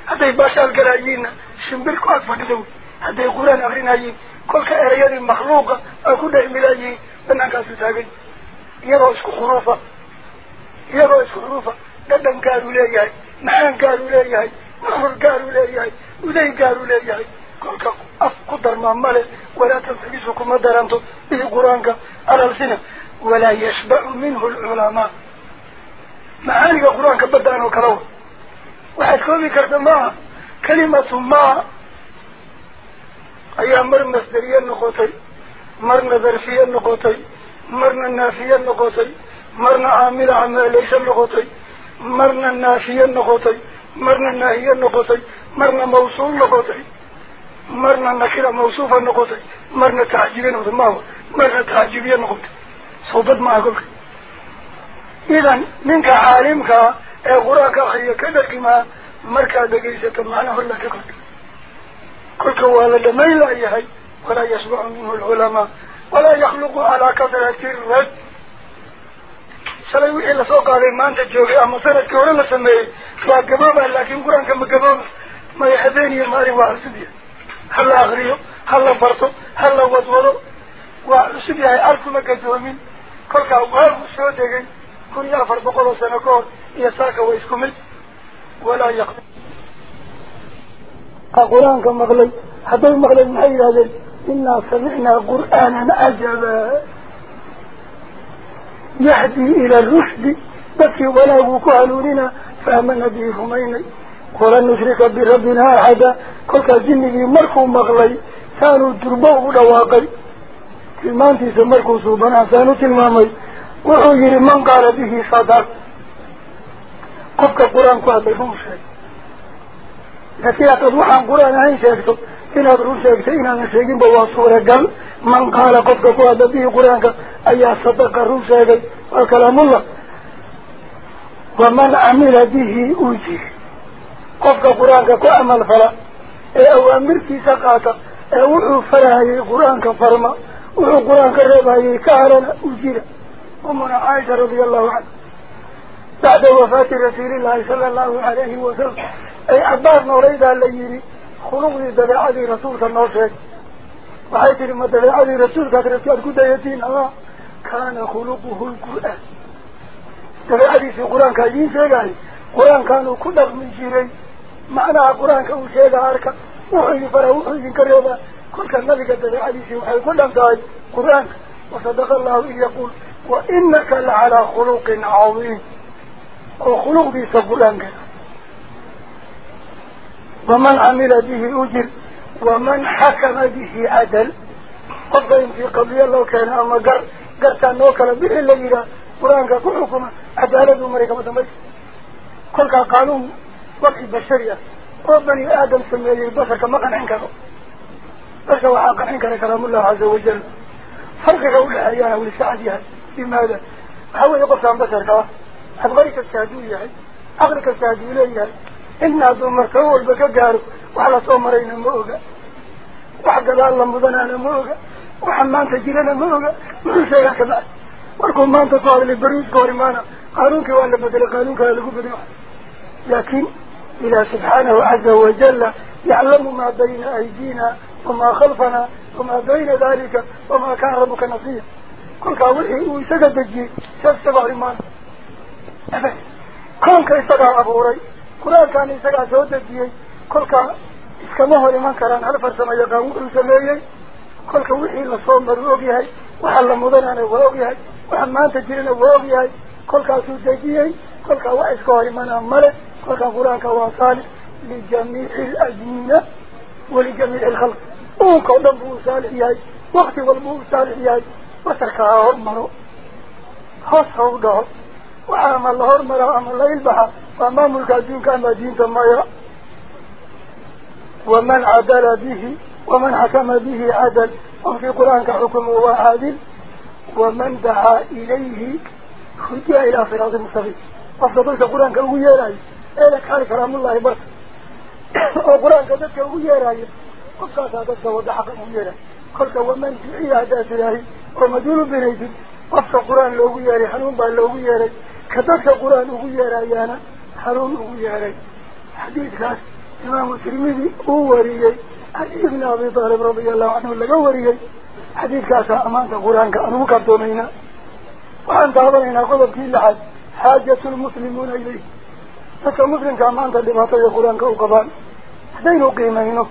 هذا يباشا القرايين شمبركو أكفا كدو هذا القرآن آخرنا يين كل كأريان المخلوقة أكون الملايين بنا كاسو تاقين يرى اسكو خروفة. يرى اسكو خروفة. ددن قالوا لي معان قالوا لي مهر قالوا لي ودي قالوا لي كل أف قدر ما ماله ولا تلتبسكم مدرانتو به قرآنك. على السنة ولا يشبع منه العلماء. معاني قرآنك بدأنا وكروه واحد كومي كرتما كلمة ما. أي أمر مصدرية نقطي مرنا ظرفية نقطي مرنا نافية نقطي مرنا عامل عمل ليس نقطي مرنا نافية نقطي مرنا ناهية نقطي مرنا موصول نقطي مرنا نكرة موصوفة نقطي مرنا تعجيبية نقطي ما هو مرنا تعجيبية نقطي صوبت ما أقولك. إذا منك عالمك قراك أخي كذا كما مركا دقيسة معناه لك كل كل كوالا ما لا يهي ولا يسمع منه العلماء ولا يخلق على كثرة الرد. سلوي إلا سوق على ما أنت جوغي أما سنة كورا لسمي فقبابا لكن قرآن كما قبابا ما يحبيني ماري وعسدية هلا أغريه هلا برطو هلا وضوضو وعسدية أركما قدومين كل كوالا سودة كل يافر بقول سنة كور يساك ويسكمل ولا يقضي القرآن كما مغلي؟ حتى من حي هذا إنا سمعنا قرآنا عجبا يهدي إلى الرشد. بكي ولا وكهلوننا. فأمنا به هميني ولن نشرك بربنا أحدا كل كالجنة مركو مغلي. كانوا دربوه لواقي تلمانتي سمركو صوبنا كانوا تلمامي. وحجر من قال به صدق قفك القرآن كهذا يفوشي لكن أقول وحان قرآن عين شاكتو. إن أدرون شاكتو. إن أنا شاكين بواصورة قال من قال قفك كهذا به قرآن أي صدق شاكي وكلام الله. ومن عمل به قفك قرآن كأمل فلا أوامركي سقاطة وحو فلاهي قرآن فرما وحو قرآن كربهي كهرنا أجيرا أمنا عائشة رضي الله عنها بعد وفاة رسول الله صلى الله عليه وسلم أي عباس نوريدا اللي خلقني دبعادي رسولك النوشيك وحيث لما دبعادي رسولك رسولك كدايتين الله كان خلقه القرآن دبعادي في القرآن كاين شيئا قرآن كانوا كدر من جيري معنى القرآن كانوا شيئا أركا وحي فرا وحي كريبا كل كان نبي دبعادي في وحي كلهم داي قرآن. وصدق الله إن يقول وإنك لعلى خلق عظيم. وخلق دي سبولانك ومن عمل به أجر ومن حكم به عدل. قضين في قضية الله كان أما قر قرتان نوكلا به إلا إذا قرآنك. كل حكومة عدالة أمريكا مدمج كل قانون. وقت بشرية وبني آدم سمي البشر كما كان عنك بس وحاق عنك كلام الله عز وجل. فرق قولها أيانا ولسعدها لماذا هو يقف عن بشر كوا. أبغيك السادوية أغرك السادوية إن هذا مركو والبكا قارو. وعلى صومرين موغا oga waxa maanta jirana ma oga muxuu sheegaa kabacdi markuu maanta ku hadlay beriiska hor imaana qaanuunkii waa la bedelay qaanuunkaa lagu beday laakiin إلى سبحانه عز وجل يعلم ما بين أيدينا وما خلفنا وما بين ذلك وما كان ربك نصير. كل كاوله ويسدد الجيل شف سبع رمان كل كاستقع أبو ري قرآن كان يسقع زود الجيل كل كاستقعه رمان كران على فرسما يقام قرس الليل كل كاوله لصوم مروبيه وحل مضانا نوابيه وحل ما تجيرنا نوابيه كل كاسود الجيل كل رمان أمله فرق قرآن كواصال لجميع الأجنين ولجميع الخلق. أوك ونبو صالحيات وقت والبو صالحيات وتركها هرمرو خاص حوضه وعمل هرمرا عمل إلبها فما ملك الدين كما مدين سمايا ومن عدل به ومن حكم به عدل. وفي قرآن كحكم وعدل ومن دعا إليه خجع إلى فراض المستفيد أفضل القرآن كأوه إذا كان كلام الله برك القرآن قد تكوه يراي. قفتا قد تكوه حقه يراي. قلت ومن جعي هداس الله ومدينه بنيت. قفتا قرآن لهو يراي حنون بان لهو يراي. كتبت قرآن لهو يراي أنا حنون لهو يراي. حديث كاس. إمام الترميذي هو وريي. حديث ابن أبي طالب رضي الله عنه لك هو وريي. حديث كاسا أمانت قرآن كأنوك الدومينا وأنت أظن هنا قلت في اللحظ حاجة المسلمون إليه. فكا مسلم كان مانتا لما تقول قرآن كوقبان بينه قيمينه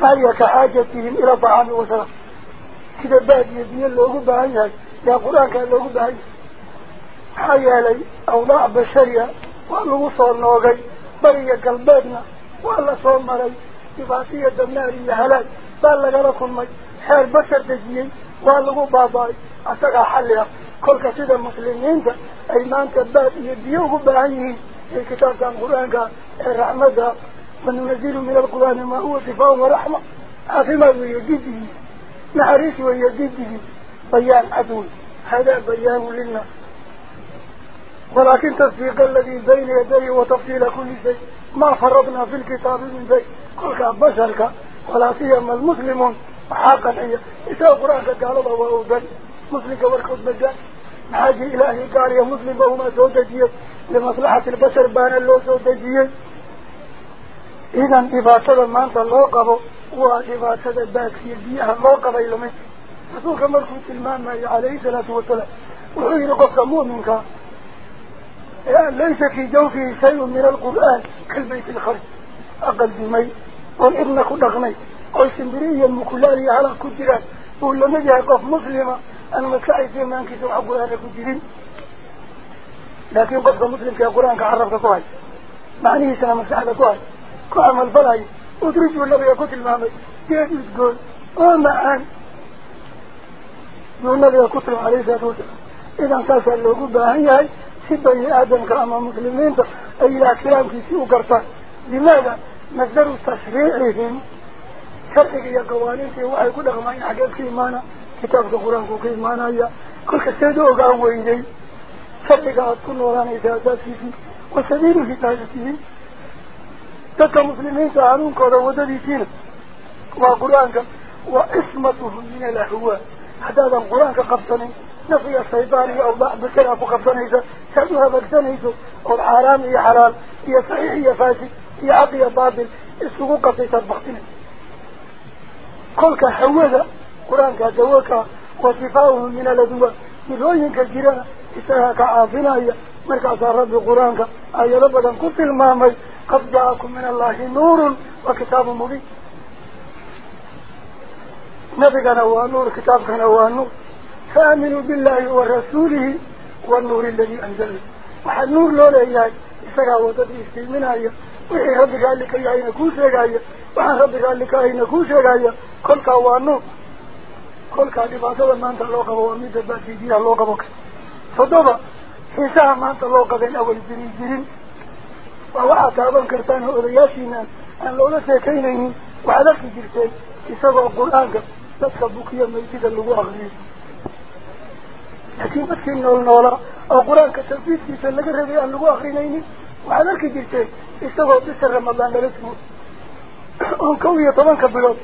فهي كحاجتهم إلى طعام وشرف كده بعد يدين اللوغو هاي يا قرآن كان اللوغو بعيها حيا لي أوضاع بشرية وأنه وصل نوغي بري قلبنا وألا صوم مري إفاسية دمارية هلال بل لكم مي حير بشر دجيين وألغو باباي أتقى حلها كل كسيدة مسلمين ايمان كباب يديوه هاي. في كتاب كان قرآن الرحمة فننزل من القرآن ما هو صفاء ورحمة. أفما هو يجده نعرف ويجده. بيان عدول. هذا بيان لنا. ولكن تصديق الذي بين يديه وتفصيل كل شيء ما فرضنا في الكتاب من ذي كل بشرك ولا سيما المسلم حقا. هي إذا قرآن قال الله وهو بل مسلم وركض بجان حاجة إلهي قال يا مسلم وهما زوجة لمصلحة البشر بان اللو سودجيه إذا إباطة ما أنت الله قبو وإباطة باكسي بيها الله إلى من رسولك مركوت المام عليه الصلاة والسلام. وحين قفك مؤمنك. ليس في جوفه شيء من القرآن كالبيت الخرج أقل بمي. والإبن كل أغني قل سندريا مكلالي على كجران. ولا نجي قف مسلمة. أنا مسعي في لكن قفك مسلم في القرآن كعرفت قوي معنيه سنة مسألة قوي قام البلاي ادرجوا الله يقول المامي كيف يتقول أو معان يقول آه، الله يقول عليه ذات وسلم إذا انتاسا اللي هي باهن ياي سبني آدم كعام مسلمين. أي لا كلام في سوء قرطان لماذا؟ مصدر تشريعهم شرحك يا قوانين في واحد يقول وحي كل أغمائي حقيقة كيمانا كتاب القرآن كيمانا كل كسيدوه قام وإيدي فبقى أتكون وراء نيسى أساسيسي وسبيل في تاجسيه تكا مسلمين تعانون كورا ودريسين وقرآنك وإسمته من الأحواء حتى هذا القرآنك قبطني نفي السيطاني أو بكرة قبطني كذلها بكتني والحرام هي حرام هي صحيح هي فاسي هي عقية بابل السقوق قطيت البقتني قولك حوالا. قرآنك دواك وصفاؤه من الأدواء من رؤينك من الأدوى ملوين كالجيران إساها كعافنا هي مركز رب قرآنك. أي ربنا كنت المامي قد جاءكم من الله نور وكتاب مبين. نبينا هو نور كتابنا هو نور. فآمنوا بالله ورسوله والنور الذي أنزله وحد نور لولا إياه إسرع وتدري استيمنا إياه وحي ربك قال لك إياه كوش إياه وحي ربك قال لك إياه كوش إياه كل كوانو كل كالباسة ما أنت الله قبوا وميد باتي ديها فضبا حساء ما أنت الله قدين أول جري جرين وهو اعتابا كرتانه اضياشينا أن لولا سيكينيه وعدك جرتين حساء القرآن تتخبك يا ميتد اللغو اغليه لكن بس إنه النولا القرآن كتنفيذ في سلق الربيع اللغو اغليه وعدك جرتين حساء بسر رمضان لرسمه. وكوية طبعا كبيرات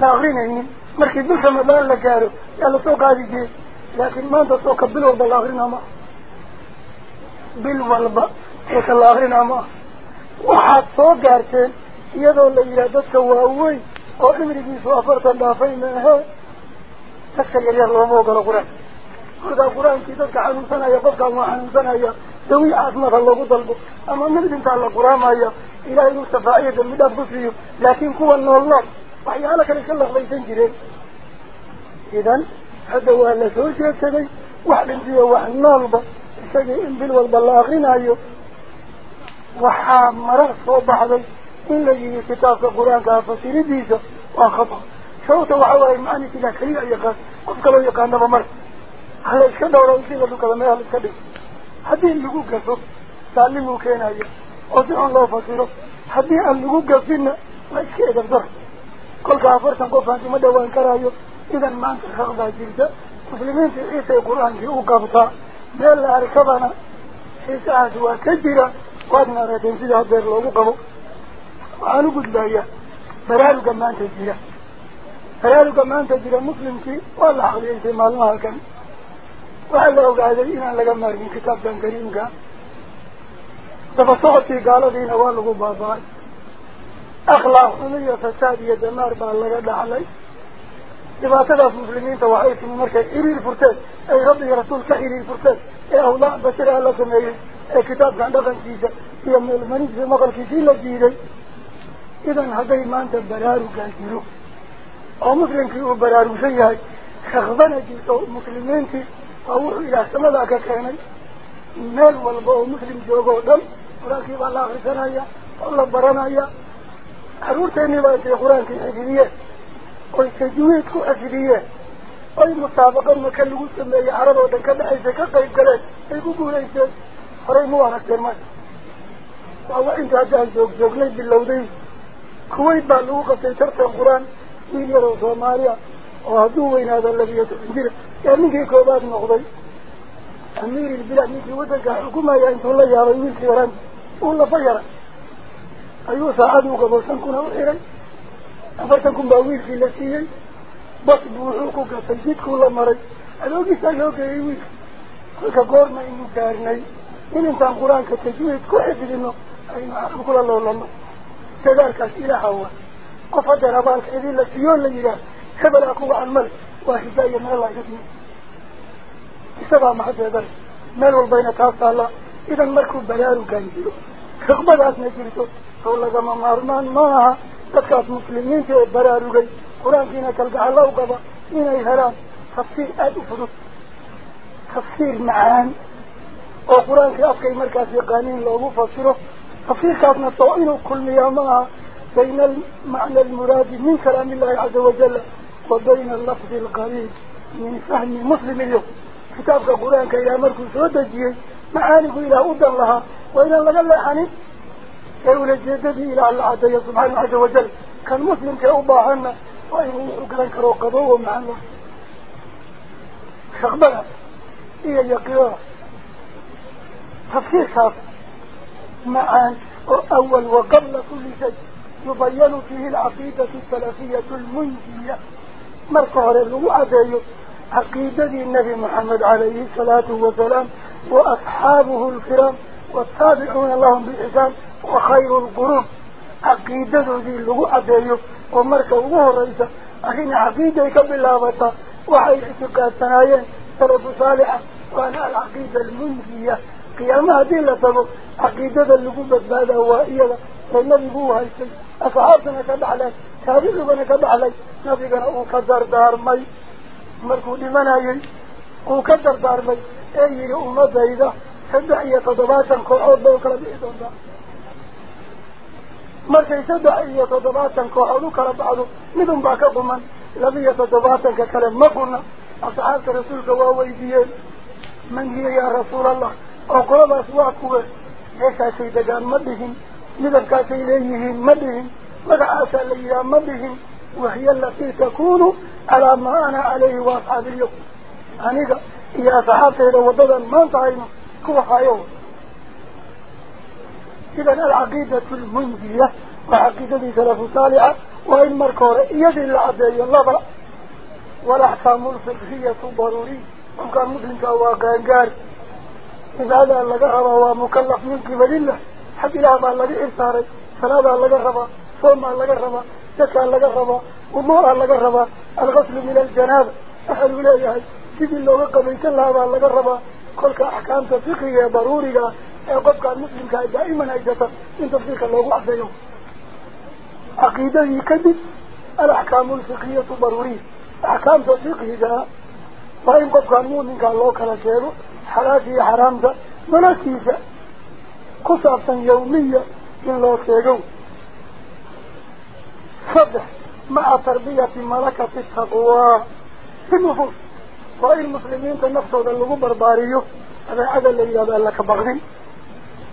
لا اغليه مركز بسر رمضان لكاره يالسوق هذه جيه لكن ما أنت سوك بالورب الآخرين أما بالورب إيك الآخرين أما وحد سوك أرتين يدو اللي إرادتك وهوي وإمري بيسو أفرطا دافين ها تسكر يريد الله موضى القرآن قرد القرآن كي تدك عنو سنة يبقى الله عنو سنة دوي عظمت الله قدلبه أما من بنت على القرآن هيا إلهي مستفائية جميلة بسيو لكن كوانو الله وحيالك لك الله ليسين جريد إذن هذا هو اللي سوجه تلي واحد انتيه واحد نالبا ساقي انبل والبلاغين ايو وحا مرأ صوب حضي من لجي كتاب القرآن كافسيري ديسا واخطا شوطا وعوائي معاني تلا كريع يقال. قفك لو يقال نبا مرأ هل اشكده ولو يسيغ لك لما يهل السبيل؟ حدين لقو قصر سالمو كينا ايو اوزع الله فسيره حدين لقو قصرنا ما اشكي ادفضر قل كافر سنقو فانسي مدوان كرايو إذا ما أنت خلقها جلدة مسلمين في إيسا القرآن في أقابطة مالا أركبنا إيسا أسوا كجرة وأدنا رأتين في الهدير لأقابو وأنا قد لها برالو كمان تجرة برالو كمان تجرة مسلم في والله أخذ إيسا مالوها كان وأنا قد لها إنا لقى مارين كتاب دان كريم كان تفصحت في قالة دين أولغو بابا. أخلاق أمية فساد يدمار بالله لعليه إذا تدعى المسلمين توحيث من مركز إلي الفرتاد أي ربي رسول كإلي الفرتاد أي أولا بشر الله سميه أي كتاب عندك الكيسة هي المنزل في مغل كيسين لجيلي إذن هذا ما أنت برارو كان تيرو أو مسلم كيو برارو سيها خغبنا جيسة المسلمين تي أوحو إلى السماء ذاك كان مال والبو مسلم جوغو دم. راكب الله رسانايا والله برانايا أرورتيني بأي القرآن في حجيبيات أي تجويد كو أي مسابقة مكان لغو سمي عربة كذا حيسا كقايد قلت. أي قبول أي جاز حرين موارك درمان وعلا انت عجال جوك جوك ليه باللوضي كويت بعلوه قصي ترطى القرآن. مين يرى وصوماريا وهدوه وين هذا الذي يتنزل يعني كي كوبات مغضي. أمير البلاد نيكي ودنك حكومة يا انت والله يا رجل سيران والله فجر أيوه ساعدوك بوسنكونا وحيران أفتكم باويل في لسيني بس بوحوكو كتنجدكو لمرج ألوكي سيوكي إيوك كلك قورنا إنو كارني إن إنسان قرآن كتجويد كو حفظينو أين أخبك الله لما. تدارك إلى حوا قفدر أبالك إذي لسيون ليلا خبر أكو عن مل وحزايا من الله يبني السبع محد يدر مال والبين تاسع الله. إذا مركو بيارو كان جيرو كخبر أسنا جيرتو قول لك ما مارمان ماها دكا مسلمين في برارغي قران فينا كل الله وقضى فينا يهران تفسير ادفض تفسير معان وقرآن في افكي مركز يقانين لو فسره تفسير كاتنا طائن كل يوم بين المعنى المراد من كلام الله عز وجل وبين اللفظ القريب من فهم مسلم اليوم كتابك قران كي يا مركز ودجي معاني إلى ودن لها وإلى الله قال أولا جدد إلى العدية سبحانه عز وجل. كان مسلم كأباهن وإنه يقرن كروقبه ومعنه شخبرة إيا يقرى تفكير صاف معان أول وقبل كل شيء يبين فيه العقيدة الثلاثية المنجية. مركور المعزي عقيدة النبي محمد عليه الصلاة والسلام وأصحابه الكرام والتابعون اللهم بالإسلام وخير القرون. عقيدته دي اللغو عديه ومركة وهو الرئيسة أخينا عقيدة كبلابة وحي اعتقاد سنايين سلف صالحة. وأنا العقيدة المنجية قيامها دي لتبو عقيدة اللغو بدبادة هو إيلا فالنبي هو هايسي. أصحابنا كبعلي تابعنا كبعلي نبينا أقدر دار مي markuu dhimanayay uu ka dardaarmay ee yihi ummadayda saddex iyo toddobaatan kooxood ba u kala مركي سدعية تضباطا كوحلوك ربعضو مدن باك قمان لبية تضباطا ككلم مقنا أصحابك رسولك وويديين من هي يا رسول الله؟ أقرب أسواكوة إيسا سيدكان مدهن مدن كاسي إليهن مدهن مدعاسا ليا مدهن وهي التي تكون على ما أنا عليه وأصحاب اليوم أنيقا يا صحابك إذا وضدا من تعينه كوحا يوم. Alcaqiidatu almunjiya waa caqiidadii salafu saalixa وإن مركورة يدي العدي اللبا والأحكام الفقهية ضروري. وكان كوا قانقار إذا هذا لقى ربا ومكلف من قبل الله حق إله ما لقى إرساري صلاة لقى ربا صوم لقى ربا زكاة لقى ربا وموء لقى ربا الغسل من الجناب أحد ولايها سيدي اللي قبيت الله لقى ربا. كلك أحكام فقهية ضروري قبك المسلم كان دائما أجدت إن تفسيق الله عزيزه عقيدة يكذب الأحكام الفقهية ضرورية أحكام فقهية وإن قبك المؤمن كان الله كلا شيره حلاتي حرامته مناسيسة قصصا يومية إن الله شيره صدح مع تربية ملكة التقوى في النفوس وإن المسلمين تنفسوا ذا اللغو برباريو هذا عدل اللي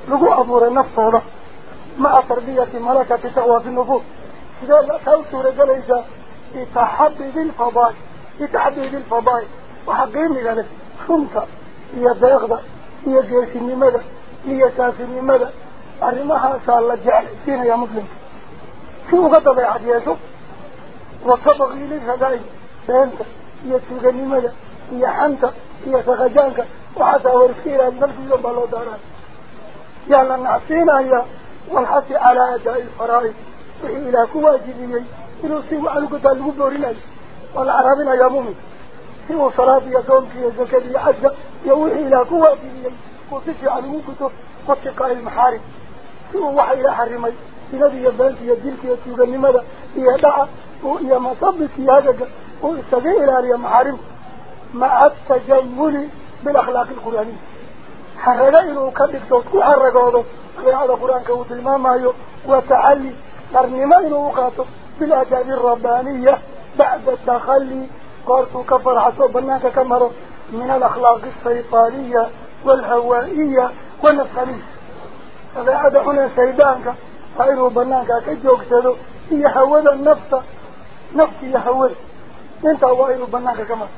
يبقى لك بغضين لغو أبور نفسه مع تربية ملكة التقوى في النفوس إذا لا توسوا رجليسا يتحدد الفضائل. يتحدد الفضائل. وحقين ذلك خمسة. هي بيغضة هي جيش النمدة هي سافر النمدة أرمها سأل الله جعل سين يا مسلم. شو غضب يا عديسو وطبق لي فضائل فهمت هي سوق النمدة هي يلا نعطينا هي والحث على أداء الفرائض. وحي إلى سيو أنه قد الغبورنا والعربنا يا مؤمن. سيو صلاة يا دومك يا زكاة يا حجة يوحي إلى كواجبيي وصفي عنه كتب واتقاء المحارم. سيو وحي إلى حرمي. إنه يبانك يا دينك يا سيوغ النمدة يا دعا. ويا مصبك يا هذا وإستغي إلى يا محارم. مع التجمل بالأخلاق القرآنية. حرق إنه كذلك توتكو حرقوه في هذا القرآن كوت المامايو. وتعلي قرنما إنه قاطب بالأداب الربانية بعد التخلي. قرصوا كفر حسو بناك كمره من الأخلاق الشيطانية والهوائية والنفسانية. عاد هنا سيدانك. فإنه بناك سدو هي هوذا النفس. نفسي هوذا انت هو إنه بناك كمره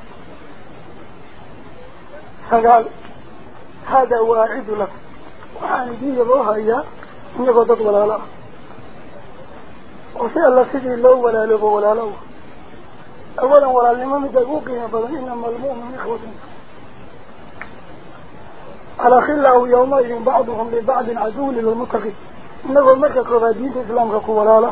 فقال هذا واعد لك. وحان دي يبوها إياه ولا لا. وفي الله سيدي لو ولا لبو ولا لو أولا ولا لما مدقوقين بل إنما المؤمن إخوة. على خلاه يومئذ بعضهم لبعض عدو للمتقين إنه المركة كذا دين الإسلام كولا لا.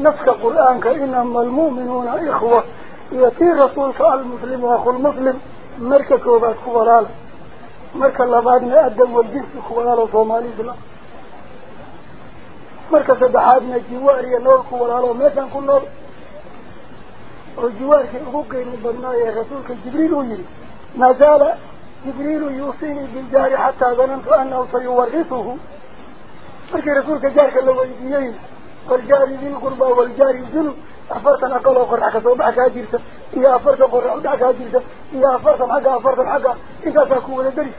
نفس القرآن كإنما المؤمنون إخوة. يتي رسولك المسلم وأخو المسلم مركة كولا لا. مركا لبعدنا أدام والجنس كوالا صومالي بلا. مركا سدحادنا جواري نورك والعلا ميسان كل نور وجوار في أبوك إن البناء يا رسولك جبريل ويري ما زال جبريل يوصيني بالجاري حتى ظننت أنه سيورثه. مركا رسولك جارك اللي ويجيين والجاري ذي القربة والجاري ذي أفرتنا قل أخر حكا سوى بحكا جيرتا إيا أفرتا قرر حكا جيرتا إيا أفرتا حكا أفرتا حكا إيا ساكوة لدري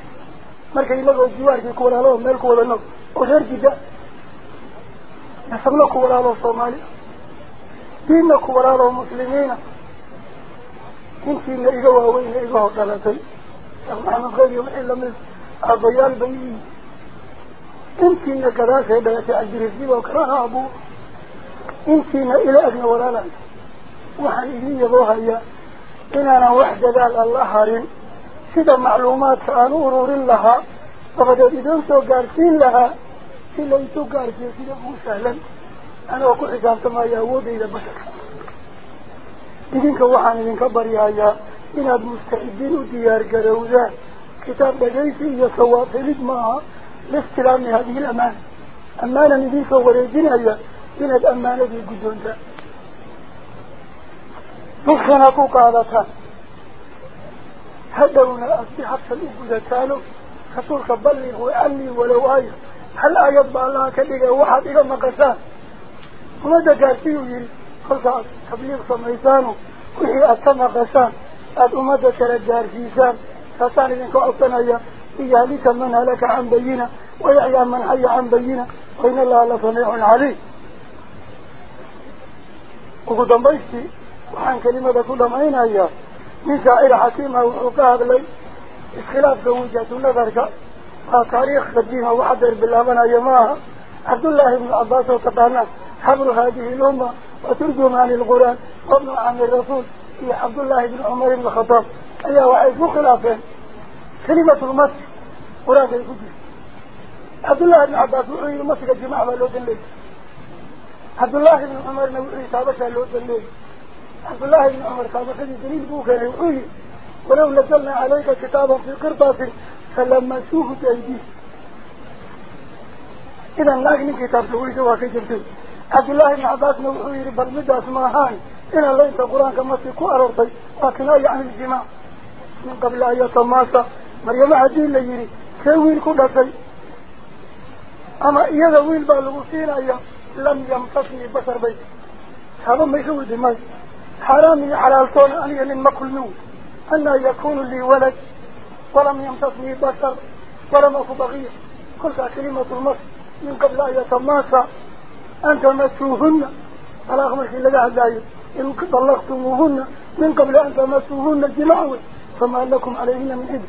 مالك إلا قوة جوار جيكوة لهم مالكوة لنو أخير جدا. نسم لكوة لهم الصومالي دين كوة لهم مسلمين. إنتين إيقوا وإيقوا إيقوا ثلاثي أخبرنا الغير يوم إلا من أضيال بيين إنتين كراسي بيتي أجريسي وكراها أبوه إنتي ما إلى أدنى ولا لا وحليلي يضوها إيا أنا وحدة دال الله حارم سيدا معلومات عن أرور لها. فقد إذن توقارتين لها؟ إلا توقارتين سيدا مو سهلا أنا أقول حسام تما يهود إلى بشر إذن كوحان إذن كبري إيا أنا بمستعدين مستعدين وديار قروزا كتاب بجيسي يصواب في رجمها لاستلام هذه الأمان. أمانا نديك وريدين إياه إن أمانة الجدون ذا بخنا كقالتها هدونا أصبحت الأبدة كانوا. خسر كبلغ وعلي ولو آية هل آية بالله كذلك واحد إلى مقصان ماذا قال فيه خلص تبليغ سميسانه وهي أصبح مقصان أدو ماذا كان الدار في سان فسان إذنك أصبحنا يا إيه لك من هلك عن بينا. ويعيا من حي عن بينا. وإن الله لصنيع عليه وقدم بيسي وحان كلمة قدم أين هيا من سائر حكيمة وحقاب لي اسخلاف قوجة نظرك تاريخ قديمة وحضر باللابنة يماها عبد الله بن عباس وقطعنا حبر هذه الأمة وترجم عن القرآن وابن عن الرسول في عبد الله بن عمر بن الخطاب أي وعيد مخلافين كلمة المسك قرآن الكبير عبد الله بن عباس وعيد المسك الجماعة والوزن ليس عبد الله بن عمر نوعي سابقا لود الليل عبد الله بن عمر سابقا دليل بوكا نوعي ولو نزلنا عليك كتابا في قرطاس فلمسوه بأيديه. إذا لكن كتاب سوي سوا كجبتي عبد الله بن عباس نوحي بل مدى اسمهان إن ليس قرآن كما سيكو أرورتي لكن أي عن الجماع من قبل أن يتماسى مريم عدين ليري كوين كدتي أما إذا ويل بالغسين أيام. لم يمتصني بشر بيت. هذا ما يسوي دماغ حرامي على الكون أن يلم كل نور أن يكون لي ولد ولم يمتصني بشر ولم أكو بغير. كل كلمة المصر من قبل أن يتماسى أن تمسوهن على أغمر في الله عزائي إن طلقتموهن من قبل أن تمسوهن الجماعة فما لكم عليهن من إذن.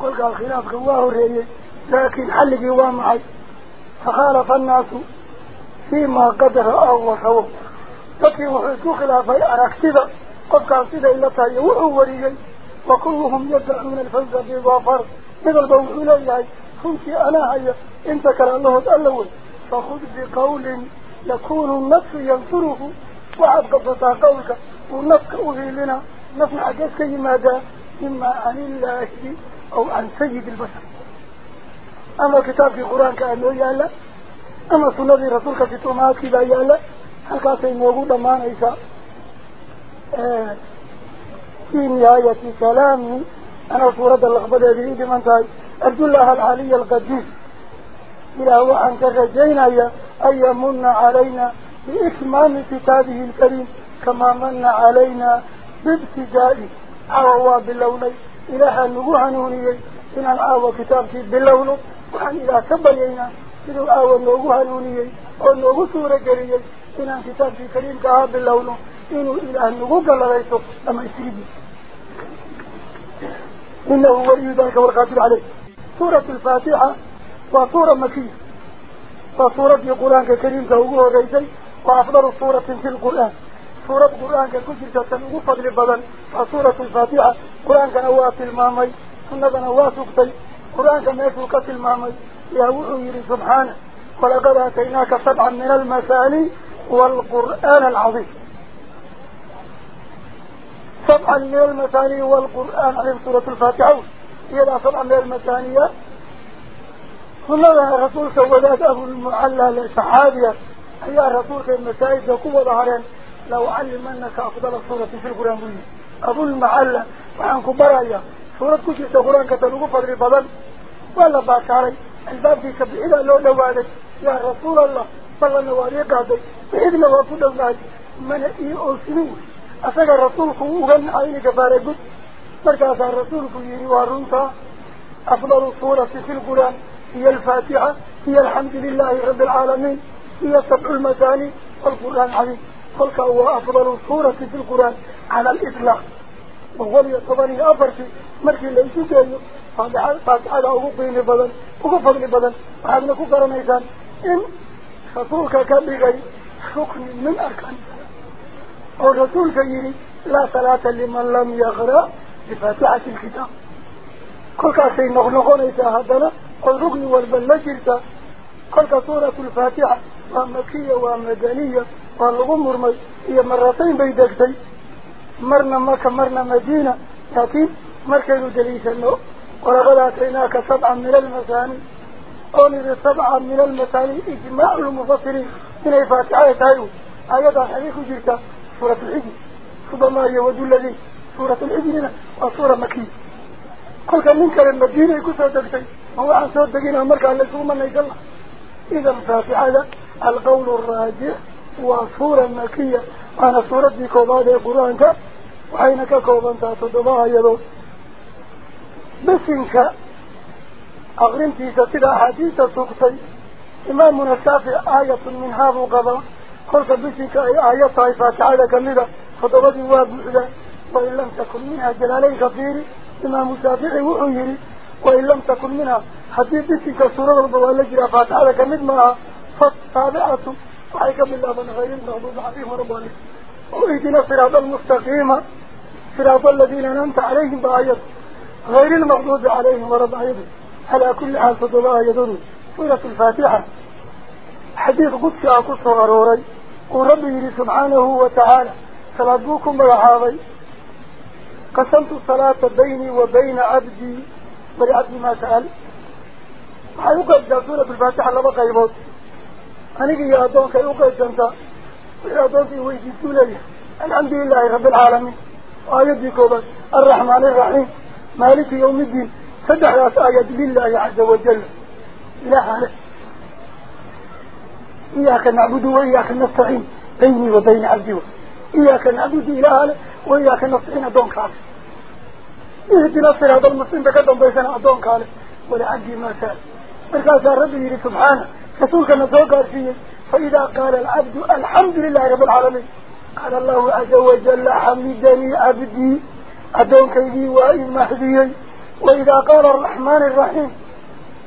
قل قال خلاف الله الرئي لكن حلقي وامعي. فخالف الناس فيما قدر أو وحوه. تكي وحيكو خلافي أركتب قد قال سيدة إلا تهي. وحوريي وكلهم يدعون الفوز بظافر مثل بوحو ليهي كنت أنا هيا انت كان الله تألوه فخذ بقول يكون النفس ينصره. وعد قبضتا قولك. والنفس أهي لنا. نفع جسك ماذا؟ إما عن الله أو عن سيد البشر. أما كتاب في القرآن كأنه يالا أما سنة رسولك كذا يالا هل كاسي موجودة ما نيسا في نهاية كلامي أنا سورة اللخبة هذه بمن تاي أرجو الله العلي القديس إلى هو أن ترجينا أن يمن علينا بإكمام كتابه الكريم كما من علينا بابتدائه عوى باللوني إلها نبوها نوني إن العوى كتابك باللون وحن إلى كبرينا إنه العوى نبوها نوني ونبو سورة جريا إن كتابك الكريم كها باللون إنه إله نبوك لغيته أما إسربي إنه ولي ذلك والقادر عليه. سورة الفاتحة وصورة مكية. وصورة القرآن الكريم كهوه غيثي وأفضل صورة في القرآن. سورة القرآن كجرة تنقو فضل بدن وصورة الفاتحة قرآن كنوات المامي. المامي يهوه سبحانه ولقد أتيناك سبعا من المثاني والقرآن العظيم. سبعا من المثاني والقرآن العظيم سورة الفاتحة. هي سبعا من المثانية كلنا رسول سودات أبو المعلى لصحابية هي رسولك المساجد وقوة ظهرين لو علمنك أفضل الصورة في القرآن. بني أبو المعلى وعن كبرايا سورة كشرة القرآن كتنوك فضل بضل ولا باكاري الباب في كبئنا لو نوالك. يا رسول الله صلى الله عليه قادي بإذن وفد الله من إي أرسلوه أسأل رسولك وغن عينك فارقود مركز رسولك يري وارنتا أفضل الصورة في القرآن. هي الفاتحة. هي الحمد لله رب العالمين. هي سبع المثاني. والقرآن العظيم. قلت هو أفضل سورة في القرآن. على الإطلاق. وغولي طباني أفرتي مركي ليسو جايو. فاتحة أغبين أغفضل بدن وهذا نكو ميزان إن رسولك كان بغي ركن من أركان أو رسولك يري لا صلاة لمن لم يغرى بفاتحة الكتاب كل كاسي نغنغون إيسا هدنا قل ركن والبلجرتا كل سورة الفاتحة ومكية ومدنية والغمر هي مرتين بيدكتي مرنا مكة مرنا مدينة لكن مركز دليل النو ولقد أتيناك سبعا من المثاني. قولي سبعا من المثاني إجماع المفسرين. من الفاتحة تايو. آيات حديث جرتا سورة الحجر ربما يود الذي. سورة الحجر وسورة مكية. كل منك المدينة يكون سودكتي هو عن سودكين مركز اللي من يجلع. إذا الفاتحة القول الراجع. وصورة مكية. أنا صورة دي كوبادة قرآنك وحينك كوبانتا تدباها يدو بسنك أغرمتي ستدى حديثة سوقتي إمامنا الشافع آية من هذا قضاء قلت بسنك أي آية فاتحة كمدة خطبتي وابعدة وإن لم تكن منها جلالين كثير. إمام الشافعي وحيري وإن لم تكن منها حديث بسنك سورة البوالجرة فاتحة كمد معها فالطابعة وحيك بالله من غير المغضوب عليهم ولا الضالين وإهدنا الصراط المستقيم. صراط الذين أنعمت عليهم بآيات غير المغضوب عليهم ولا الضالين على كل حال فضل آيات سورة الفاتحة. حديث قدسي أقص أروري وربي سبحانه وتعالى. صلاتكم بغحابي قسمت الصلاة بيني وبين عبدي. ولعبدي ما سأل. وحيوقف جاسولة بالفاتحة لما قيبوت. أنك يا أدونك يوقف جنتا. ويا أدونك ويجيسوا لي الحمد لله رب العالمين. آيات كوبا الرحمن الرحيم. مالك يوم الدين. صدح راس آيات لله عز وجل. لا حالة إياك نعبد وإياك نستعين. بيني وبين عبدي. إياك نعبد إله وإياك نستعين. أدونك عليه. اهدنا الصراط المسلم بكدم بيسنا أدونك عليه. ولعبدي ما سأل مركز ربي سبحانه رسولك نسوق فيه فإذا قال العبد الحمد لله رب العالمين. قال الله عز وجل حمدني عبدي. أدونك لي وإن مهدي وإذا قال الرحمن الرحيم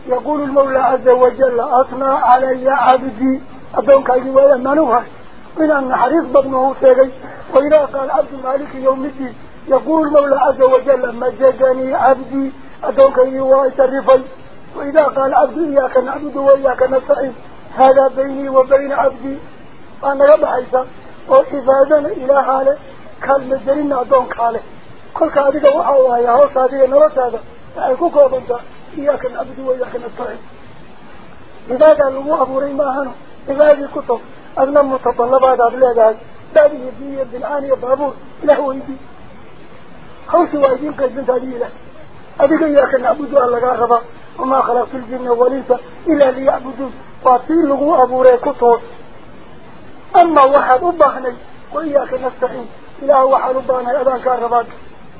يقول المولى عز وجل أثنى علي عبدي. أدونك لي وإن منوها من أن حريص بطنه سيغي وإذا قال عبد مالك يوم الدين يقول المولى عز وجل مجدني عبدي. أدونك لي وإن ترفي وإذا قال عبدي إياك نعبد وإياك نستعين. هذا بيني وبين عبدي. أنا ربحيسا وإفادنا إلى حاله. كل كاديك وحاوها يا هو صادية نرس هذا فأيكوك وبنتا إياك نعبد وإياك نستعين إذا قال له أبو ريما هنو إذا هذه الكتب أغنى متطلبات أبلاغ هذا دابي يدي بالعانية بابور له يدي خوشي وايدين قيدين هذه له أديك إياك نعبد الله ربا وما خلقت الجن والإنس إلا ليعبدون وأطيل له أبو ريكتب أما واحد أباهني وإياك نستعين إله واحد أباهني أبان كان رباك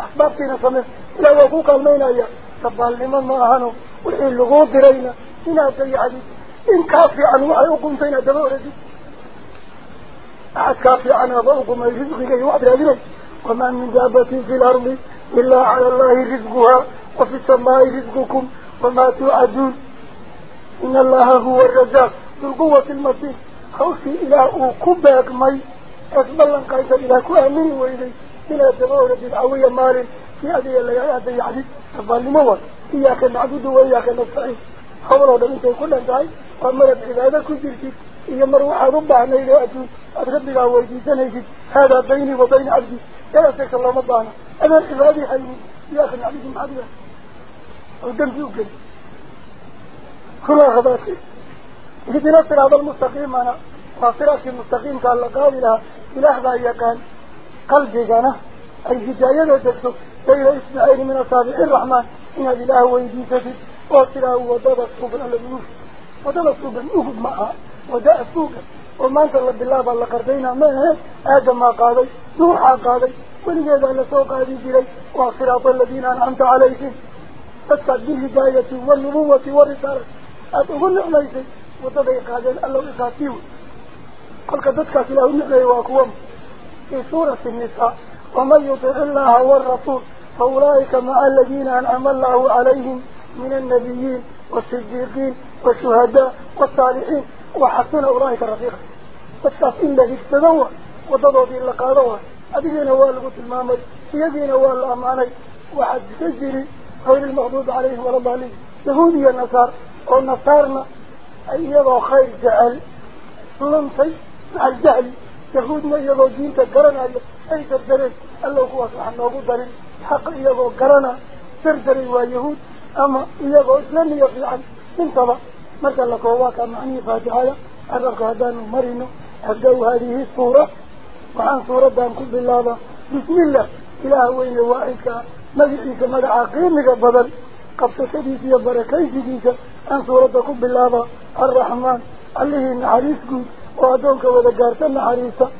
أحبابتنا سمس إلا وقوك المينايا تبال لمن ما أهانوا. وإن لغو درينا إنا تيعدي إن كافي عن وحي أقمتين دبوردي أحد كافي عن أبوكم رزقك يوعد هذه وما من دابة في الأرض إلا على الله رزقها. وفي السماء رزقكم وما توعدون. إن الله هو الرزاق ذو القوة المتين. خوفي إلى كباك مي أقبلن قيسا إلى كؤمن وإليه إلى دبورة العوية مال في أدي اللي يأتي يعدي الظالمون. إياك نعبد وإياك نستعين. حوله لم يكن كل أنتهي وأمرت عبادة كجرتي إيا مروحة ربع نيلة أتون أتغب لها ويجيسان هذا بيني وبين عبدي. يا سيك الله مضانا أنا عبادي حيني إياك نعبد معبدا ودم فيوكل كلها غباتي إذن الصراط المستقيم. أنا. وصراط المستقيم. قال لقال لها إله. ذا قلبي جانا أي هداية تكتب. بين إسماعيل من أصابع الرحمن. إن هذه الله ويجيسة وصراه ودد الصوبا للنوف ودد الصوبا نوف معها وداء الصوبا وما أنت الله بالله بالله قردينا ما آدم ما قاضي نوحا قاضي ولهذا لسوق هذه جلي وصراط الذين أنعمت عليهم. تتبع بالهداية والنبوة والرسالة. أتقول نعميسي ودد يقاضي الله إقاتيه قل كدتك في له النعمة وأكوام في سورة النساء ومن يطع الله والرسول فأولئك مع الذين أنعم الله عليهم من النبيين والصديقين والشهداء والصالحين وحسن أولئك رفيقا. فالتاس إلا اجتدوا وضضوا في اللقاء أدين هو الغت المامي يدين هو الأماني وحد تجري غير المغضوب عليهم ولا الضالين. يهودي النصار والنصارنا أي يضع خير جعل لنطي مع الجهل. يهودنا يضع دينك قرنا أي تردرين الله هو سبحانه دارين حق يضع قرنا تردرين ويهود. أما يضع إسلامي يفعل. انتبه مثل لك هو كمعني فاتحة. أرق هدان مرينو أبدأ هذه الصورة. وعن صورة دان كل الله بسم الله. إله وين واحدك مجعيك مدعى قيمك بدل قبط سديسي بركيسي عن صورة كل الله الرحمن. عليه نحريسك وأدونك وذكارت نحريسك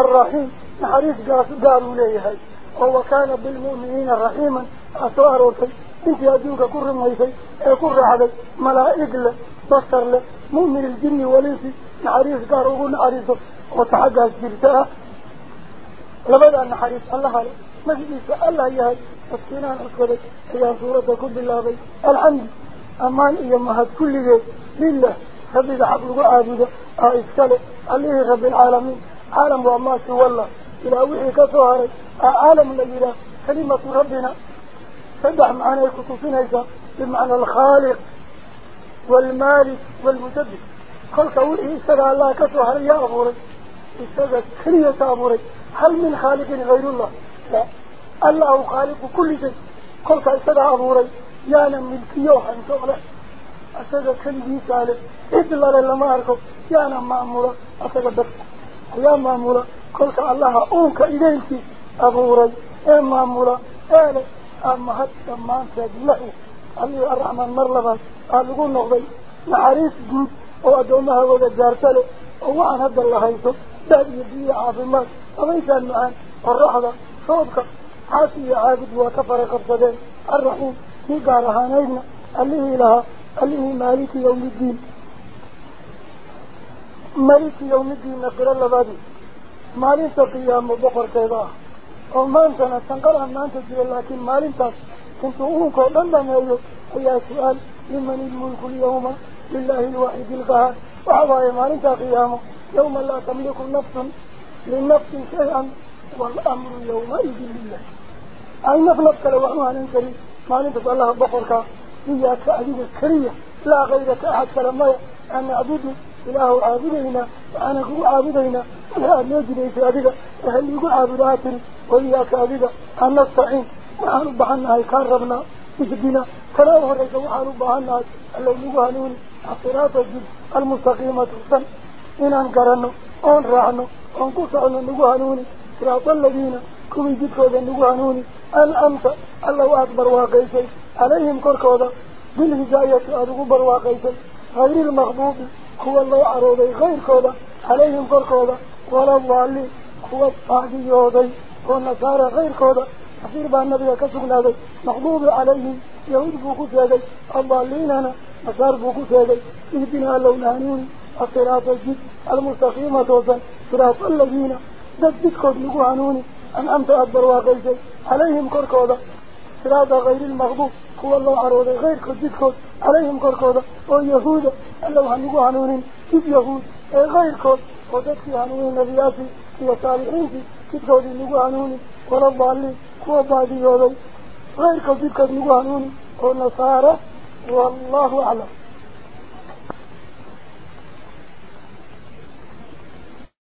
الرحيم نحريس قالوا ليه وهو كان بالمؤمنين رحيما. أسوارك إنت أدونك كل ميسي كل رحلي ملائك له بصر له. مؤمن الجن والإنس. نحريس قالوا نحريس وتحقق جرتها. لبدا نحريس؟ الله عليه مجلس الله يهي والسنان أسكرت هي سورة كل الله بي. الحمد. أمان إيا مهد كل ذي لله. ربك حق عابده إسكاله عليه رب العالمين عالم وما سوى الله إلى وحي كثوهر عالم لجلا كلمة ربنا تدع معنا يكتفين بمعنى الخالق والمالك والمدبر خلق وحي استدع الله كثوهر يا أبوري. استدع كلية أبوري. هل من خالق غير الله؟ لا. الله خالق كل شيء. خلق استدع أبوري. يانا ملكيوحا شغله. أصدق كم جي سالي إذن الله لما يا أنا مأمورة. أصدق دفت يا مأمورة. قلت الله أوك إليك. أبوري يا مأمورة. أنا أما حتى ما أنسك له أمير الرحمن مرلبا قالوا نغضي نعريس جود وأدومها ولا جارتلي وعن هذا الله يسوك بابي بي عافي مات أميسا المعان الرحضة صوبك حاسي عابد وكفر قبضين الرحيم. في قارها اللي هي لها عليه مالك يوم الدين. مالك يوم الدين نقر اللبادي مالك قيام بقر كذا وما أنت نتنقل أن أنت جيل لكن مالك كنت أوك ولما يجب أي سؤال لمن الملك اليوم لله الواحد القهار. وحضايا مالك قيامه. يوم لا تملك نفس لنفس شيئا والأمر يومئذ لله. أي نفس لو أنه أنكري مالك الله بقرك إياك أديك كرية لا غيرك أحد كلمة أن أعبد إله عابدينا وأنا كو عابدينا لا نجد إيش أديك أهل يقول عابداتي وإياك أديك أن نستعين. وحن بحنا كان ربنا بجدنا كلا وريك وحن بحنا اللي يقولون الصراط المستقيمة الصن إن أنكرنا. أن رعنا أن قصعنا نقولون صراط الذين. كم يجدكوا نقولون الأمس الله أكبر واقعي عليهم كركودا بالهداية أدوغ برواقيتا غير المغضوب هو الله عروضي غير كودا عليهم كركودا ولا الضالي هو الطاقي يوضي والنصارى غير كودا أخير بأن النبي كسبنا ذي مغضوب عليهم يهود بوكو تيغي الضالين أنا نصار بوكو تيغي إهدنا لو نهنوني الصراط الجد المستقيمة توسا صراط الذين ددد كود نقو هنوني أن أنت أكبر واقيتا عليهم كركودا صراط غير المغضوب. هو الله عروضي غير كود عليهم كركودا ويهودا الله هنقو هنونين كيف يهود؟ غير كود ودكي هنونين نبياتي. صالحين كيف كود نقو هنونين ولا الضالين هو بعدي يوضي غير كود نقو هنونين ونصارى والله أعلم.